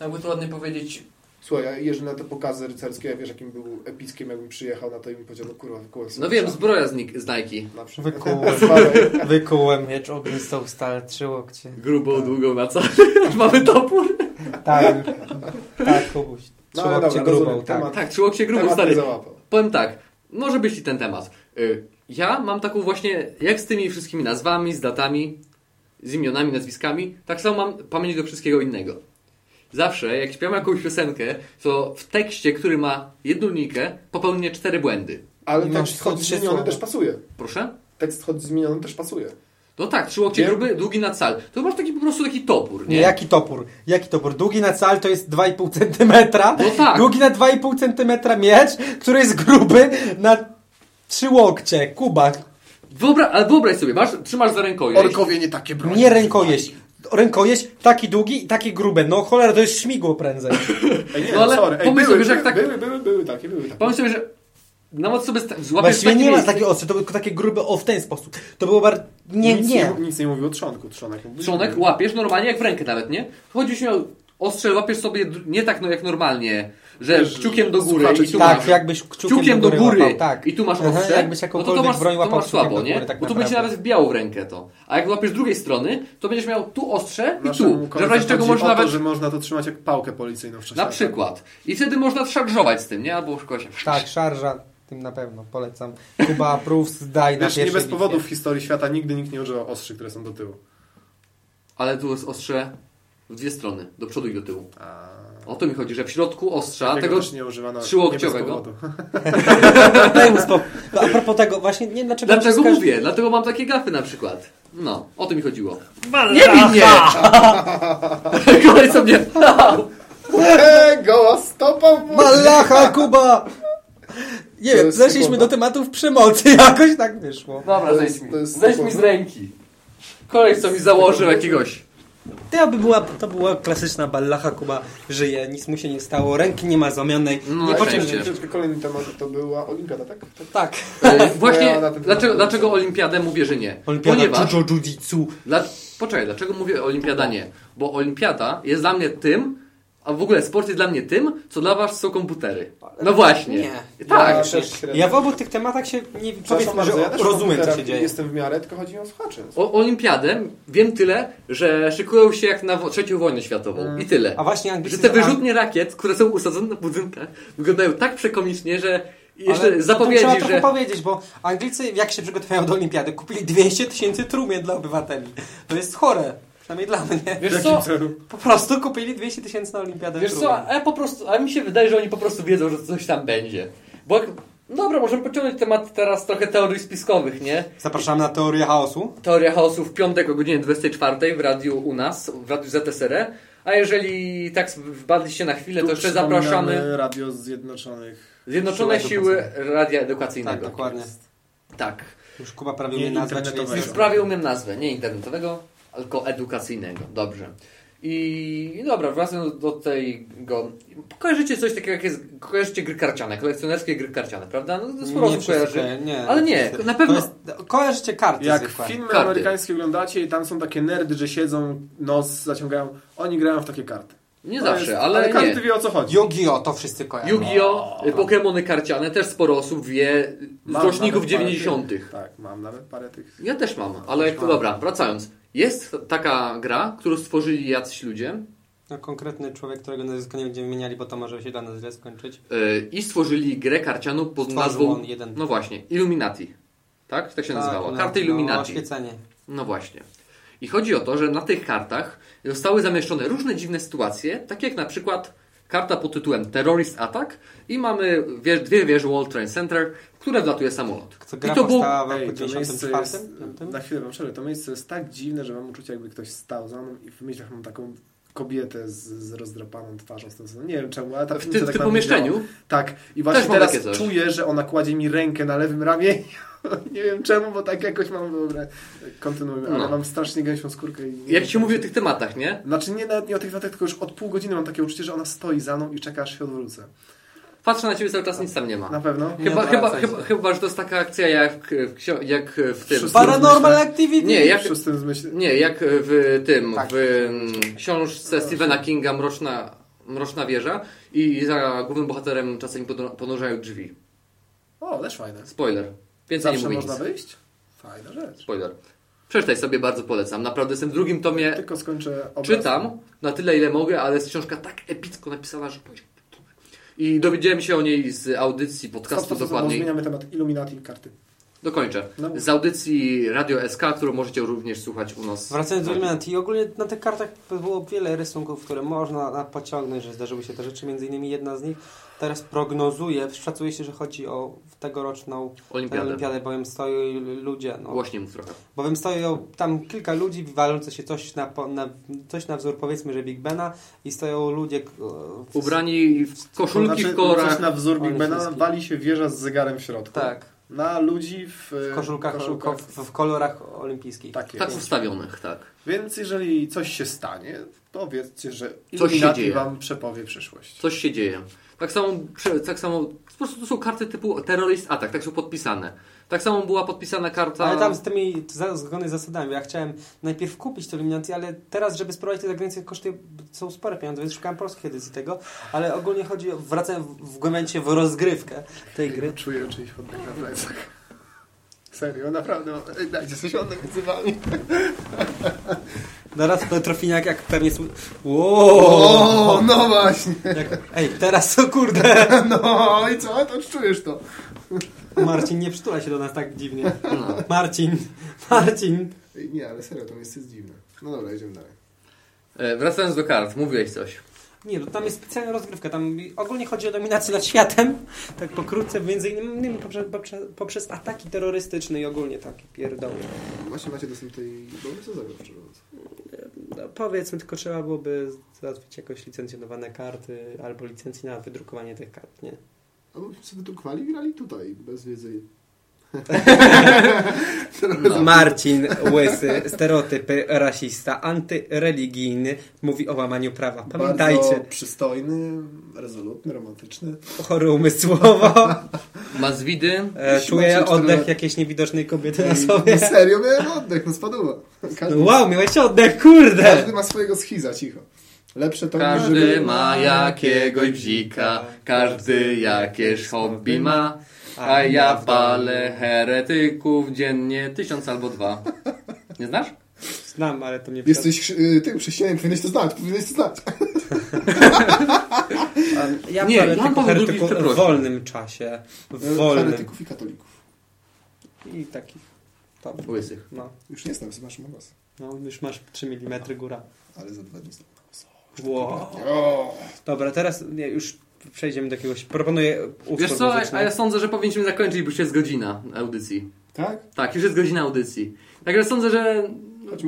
jakby to ładnie powiedzieć, Słuchaj, ja jeżdżę na te pokazy rycerskie, ja wiesz jakim był epickim, jakbym przyjechał na to i mi powiedział, no kurwa, wykułem sobie no wiem, zbroja z, Nik- z Nike. Na przykład. Wykułem. Wykułem miecz ognistą stal, trzy łokcie. Grubą, długą na cały. Mamy topór. Tak, tak, Kubuś. Trzy No łokcie dobra, grubą, rozumiem, tak. temat. Tak, trzy łokcie grubą, Temat stary. załapał. Powiem tak, może być i ten temat. Y, Ja mam taką właśnie, jak z tymi wszystkimi nazwami, z datami, z imionami, nazwiskami, tak samo mam pamięć do wszystkiego innego. Zawsze, jak śpiewam jakąś piosenkę, to w tekście, który ma jedną linijkę, popełnię cztery błędy. Ale I tekst choć zmieniony słowa. też pasuje. Proszę? Tekst choć zmieniony też pasuje. No tak, trzy łokcie gruby, długi na cal. To masz taki po prostu taki topór, nie? Nie, jaki topór? Jaki topór? Długi na cal to jest 2,5 centymetra. No tak. Długi na 2,5 centymetra miecz, który jest gruby na trzy łokcie. Kuba. Wyobra ale wyobraź sobie, masz, trzymasz za rękojeść. Orkowie nie takie broni. Nie rękojeść. Rękojeść taki długi i taki grube. No cholera, to jest śmigło prędzej. Ej, nie, No ale sorry. Ej, pomyśl były, sobie, że jak tak- były, były, były takie, były takie. Pomyśl sobie, że nawet sobie złapiesz Właściwie takie nie ma takiej ostry, to było tylko takie grube o w ten sposób. To było bardzo... Nie, nic, nie. Nic nie mówił o trzonku. Trzonek, Trzonek łapiesz normalnie jak w rękę nawet, nie? Chodzisz miał ostrze, łapiesz sobie nie tak no jak normalnie, że Wiesz, kciukiem do góry i tu Tak, masz jakbyś kciukiem, kciukiem do góry łapał, tak. i tu masz Aha, ostrze, jakbyś no to to masz, broń to łapał masz kciukiem słabo, nie? góry, tak Bo tu będzie nawet wbijało w rękę to. A jak łapiesz z drugiej strony, to będziesz miał tu ostrze i tu, że w razie czego można to, nawet... że można to trzymać jak pałkę policyjną w czasie Na przykład. I wtedy można szarżować z tym, nie? Albo szkoda się. Tak, szarża, tym na pewno, polecam. Kuba Proofs daj na Wiesz, nie bez powodu w historii świata nigdy nikt nie używał ostrzy, które są do tyłu. Ale tu jest ostrze w dwie strony, do przodu i do tyłu. A... O to mi chodzi, że w środku ostrza, tego też nie używano trzyłokciowego. Daj mu spokój. No, a propos tego, właśnie nie dlaczego... Dlaczego mówię? Dlatego mam takie gafy na przykład. No, o to mi chodziło. Nie bij mnie! Kolej sobie. Eee, goła stopa! w wodzie. Malacha, Kuba! Nie wiem, zeszliśmy do tematów przemocy, jakoś tak wyszło. Dobra, zejdź mi. Zejdź mi z ręki. Kolej co mi założył jakiegoś. To by była, to była klasyczna ballacha, Kuba żyje, nic mu się nie stało, ręki nie ma złamionej, No, nie na pociągnie. szczęście. Troszeczkę Kolejny temat to była olimpiada, tak? tak? Tak. E, Właśnie, dlaczego, dlaczego olimpiadę mówię, że nie? Olimpiada Ponieważ, Judo Jujitsu. dla, poczekaj, dlaczego mówię olimpiada nie? Bo olimpiada jest dla mnie tym, a w ogóle sport jest dla mnie tym, co dla was są komputery. No właśnie. Nie. Tak. Ja też średnio. Ja w obu tych tematach się nie powiedzmy, bardzo, że ja też rozumiem, co się dzieje. Jestem w miarę, tylko chodzi o słuchaczy. O olimpiadę wiem tyle, że szykują się jak na trzecią wojnę światową. I tyle. A właśnie Anglicy... Że te wyrzutnie rakiet, które są usadzone na budynkach, wyglądają tak przekomicznie, że jeszcze Ale zapowiedzi, to trzeba trochę że... powiedzieć, bo Anglicy jak się przygotowają do olimpiady, kupili 200 tysięcy trumien dla obywateli. To jest chore. Przynajmniej dla mnie. Wiesz co? Po prostu kupili 200 tysięcy na olimpiadę wiesz co, a, ja po prostu, a mi się wydaje, że oni po prostu wiedzą, że coś tam będzie. Bo jak, dobra, możemy pociągnąć temat teraz trochę teorii spiskowych, nie? Zapraszamy na teorię chaosu. Teoria chaosu w piątek o godzinie 24 w radiu u nas, w radiu ZSRE. A jeżeli tak wpadliście na chwilę, to Tu jeszcze przypominamy zapraszamy Radio Zjednoczonych. Zjednoczone Siły Radia Edukacyjnego. Tak, dokładnie. Tak. Już Kuba prawie umie internetowego. Już prawie umiem nazwę, nie internetowego, tylko edukacyjnego. Dobrze. I i dobra, wracając do tego. Kojarzycie coś takiego jak jest. Kojarzycie gry karciane, kolekcjonerskie gry karciane, prawda? No to sporo Nie kojarzy. nie, Ale nie, wszyscy. na pewno- jest, kojarzycie karty Jak zwykłe. filmy Karty. amerykańskie oglądacie i tam są takie nerdy, że siedzą, nos zaciągają, oni grają w takie karty. Nie To zawsze, jest, ale, ale każdy nie. wie o co chodzi. Yu-Gi-Oh! to wszyscy kojarzą. Yu-Gi-Oh! Pokémony karciane też sporo osób wie z Mam roczników nawet parę 90. tych. Tak, mam nawet parę tych. Ja też mam, ale Mam. dobra, wracając. Jest taka gra, którą stworzyli jacyś ludzie No, konkretny człowiek, którego nazwiska nie będziemy wymieniali, bo to może się dla nas źle skończyć. yy, i stworzyli grę karcianą pod Stworzył nazwą. jeden. No właśnie, Illuminati. Tak? Tak się nazywała. no, Karty no, Illuminati. oświecenie. No właśnie. I chodzi o to, że na tych kartach zostały zamieszczone różne dziwne sytuacje, takie jak na przykład karta pod tytułem Terrorist Attack i mamy wie, dwie wieże World Trade Center, które wlatuje samolot. To gra I to był... powstała w roku Ej, to miejsce 94. jest, na chwilę wam przerwę, to miejsce jest tak dziwne, że mam uczucie jakby ktoś stał za mną i w myślach mam taką kobietę z, z rozdrapaną twarzą. Tym, nie wiem czemu, ale ta W, ty, w tak tym na mnie pomieszczeniu działa. Tak, i właśnie teraz czuję, że ona kładzie mi rękę na lewym ramieniu. nie wiem czemu, bo tak jakoś mam dobre. Kontynuujmy, ale No. mam strasznie gęsią skórkę. I Jak ci mówię o tych tematach, nie? Znaczy nie, nawet nie o tych tematach, tylko już od pół godziny mam takie uczucie, że ona stoi za mną i czeka, aż się odwrócę. Patrzę na ciebie cały czas, nic tam nie ma. Na pewno? Nie Chyba, chyba, odwracaj się. chyba, chyba, że to jest taka akcja jak w, ksio- jak w tym. Paranormal Activity! Nie, jak, nie, jak w tym, Tak. w mm, książce Stephena Kinga Mroczna, Mroczna Wieża i za głównym bohaterem czasem ponurzają drzwi. O, też fajne. Spoiler. Więcej Zawsze nie mówię można nic. wyjść? Fajna rzecz. Spoiler. Przeczytaj sobie, bardzo polecam. Naprawdę jestem w drugim tomie. Tylko skończę obraz. Czytam na tyle, ile mogę, ale jest książka tak epicko napisana, że powiedziałem. I dowiedziałem się o niej z audycji, podcastu stop, stop, dokładniej. zmieniamy temat Illuminati karty. Dokończę. No. Z audycji Radio SK, którą możecie również słuchać u nas. Wracając do Illuminati, ogólnie na tych kartach było wiele rysunków, które można na- pociągnąć, że zdarzyły się te rzeczy, między innymi jedna z nich teraz prognozuje, szacuje się, że chodzi o tegoroczną Olimpiadę. olimpiadę, bowiem stoją ludzie, no, Głośniej mów trochę. bowiem stoją tam kilka ludzi walące się coś na, po- na, coś na wzór powiedzmy, że Big Bena i stoją ludzie w, Ubrani w koszulki To znaczy, w kolorach. Coś na wzór Big Bena wali się wieża z zegarem w środku. tak, Na ludzi w, w koszulkach, koszulkach. ko- w, w kolorach olimpijskich. Tak Tak ustawionych, tak. Więc jeżeli coś się stanie, to wiedzcie, że Coś się dzieje. wam przepowie przyszłość. Coś się dzieje. Tak samo, tak samo, po prostu to są karty typu terrorist atak, tak są podpisane. Tak samo była podpisana karta... Ale tam z tymi za- zgodnymi zasadami. Ja chciałem najpierw kupić te Illuminati, ale teraz, żeby spróbować te zagranice, koszty są spore pieniądze, więc szukałem polskiej edycji tego. Ale ogólnie chodzi o, wracam w, momencie w rozgrywkę tej gry. Czuję czyjś oddech na plecach. Serio, naprawdę. Ej, Dajcie coś oddech między wami. Teraz to trofiniak jak pewnie... Wow! no właśnie. Jak, ej, teraz to kurde! No i co? To czujesz to. Marcin, nie przytula się do nas tak dziwnie. No. Marcin, Marcin. Nie, ale serio, to miejsce jest dziwne. No dobra, idziemy dalej. E, Wracając do kart, mówiłeś coś. Nie, no tam jest specjalna rozgrywka. Tam ogólnie chodzi o dominację nad światem. Tak pokrótce, między innymi poprzez, poprzez, poprzez ataki terrorystyczne i ogólnie takie pierdoły. Właśnie macie dostęp do tej... Bo co zagrać. No, powiedzmy, tylko trzeba byłoby załatwić jakoś licencjonowane karty albo licencję na wydrukowanie tych kart, nie? A myśmy sobie drukowali i grali tutaj, bez wiedzy. No. Marcin Łysy, stereotypy, rasista, antyreligijny, mówi o łamaniu prawa. Bardzo Pamiętajcie, przystojny, rezolutny, romantyczny. chory umysłowo, Ma zwidy. e, macie oddech cztery- jakiejś niewidocznej kobiety na sobie. No serio, miałem oddech, no spadła. Każdy, Wow, miałeś oddech, kurde! każdy ma swojego schiza, cicho. Lepsze to Każdy żeby... ma jakiegoś bzika, każdy jakieś hobby ma, a ja palę heretyków dziennie tysiąc albo dwa. Nie znasz? Znam, ale to mnie Jesteś y, tym chrześcijaninem, powinieneś to znać, powinieneś to znać. Ja Nie, palę tylko heretyków w wolnym czasie. W wolnym. Heretyków i katolików. I takich. To, Łysych. no, Już nie znam, masz głos. no, już masz 3 mm góra. Ale za dwa dni znowu. Wow. O, Dobra, teraz nie, już przejdziemy do jakiegoś. Proponuję utwór Wiesz co, muzyczny. a ja sądzę, że powinniśmy zakończyć, bo już jest godzina audycji. tak? Tak, już jest godzina audycji. Także sądzę, że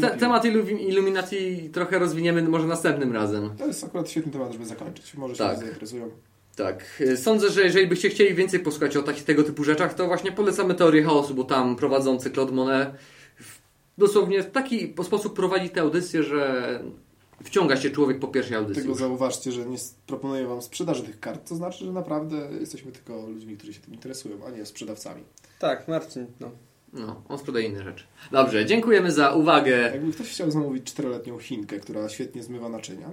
te, temat Illuminati trochę rozwiniemy może następnym razem. To jest akurat świetny temat, żeby zakończyć. Może się Tak. tak. zainteresują. Tak. y, Sądzę, że jeżeli byście chcieli więcej posłuchać o takich tego typu rzeczach, to właśnie polecamy teorię chaosu, bo tam prowadzący Claude Monet w- dosłownie w taki sposób prowadzi tę audycję, że wciąga się człowiek po pierwszej audycji. Tego zauważcie, że nie proponuję wam sprzedaży tych kart, to znaczy, że naprawdę jesteśmy tylko ludźmi, którzy się tym interesują, a nie sprzedawcami. Tak, Marcin, no. No, on sprzedaje inne rzeczy. Dobrze, dziękujemy za uwagę. Jakby ktoś chciał zamówić czteroletnią Chinkę, która świetnie zmywa naczynia,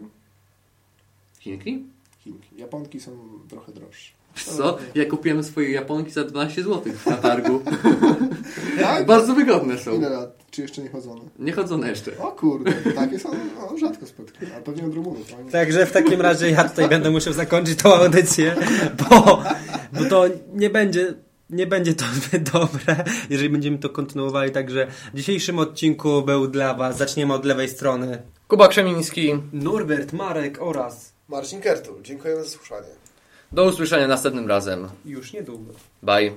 Chinki? Chinki. Japonki są trochę droższe. Co? Ja kupiłem swoje Japonki za 12 zł na targu. Tak? Bardzo wygodne są. Ile lat? Czy jeszcze nie chodzone? Nie chodzone jeszcze. O kurde, takie są no, rzadko spotykane, a pewnie od Rumunów. Także w takim razie ja tutaj będę musiał zakończyć tą audycję, bo, bo to nie będzie, nie będzie to zbyt dobre, jeżeli będziemy to kontynuowali. Także w dzisiejszym odcinku był dla Was, zaczniemy od lewej strony, Kuba Krzemiński. Norbert, Marek oraz Marcin Kertul, dziękujemy za słuchanie. Do usłyszenia następnym razem. już niedługo. Bye.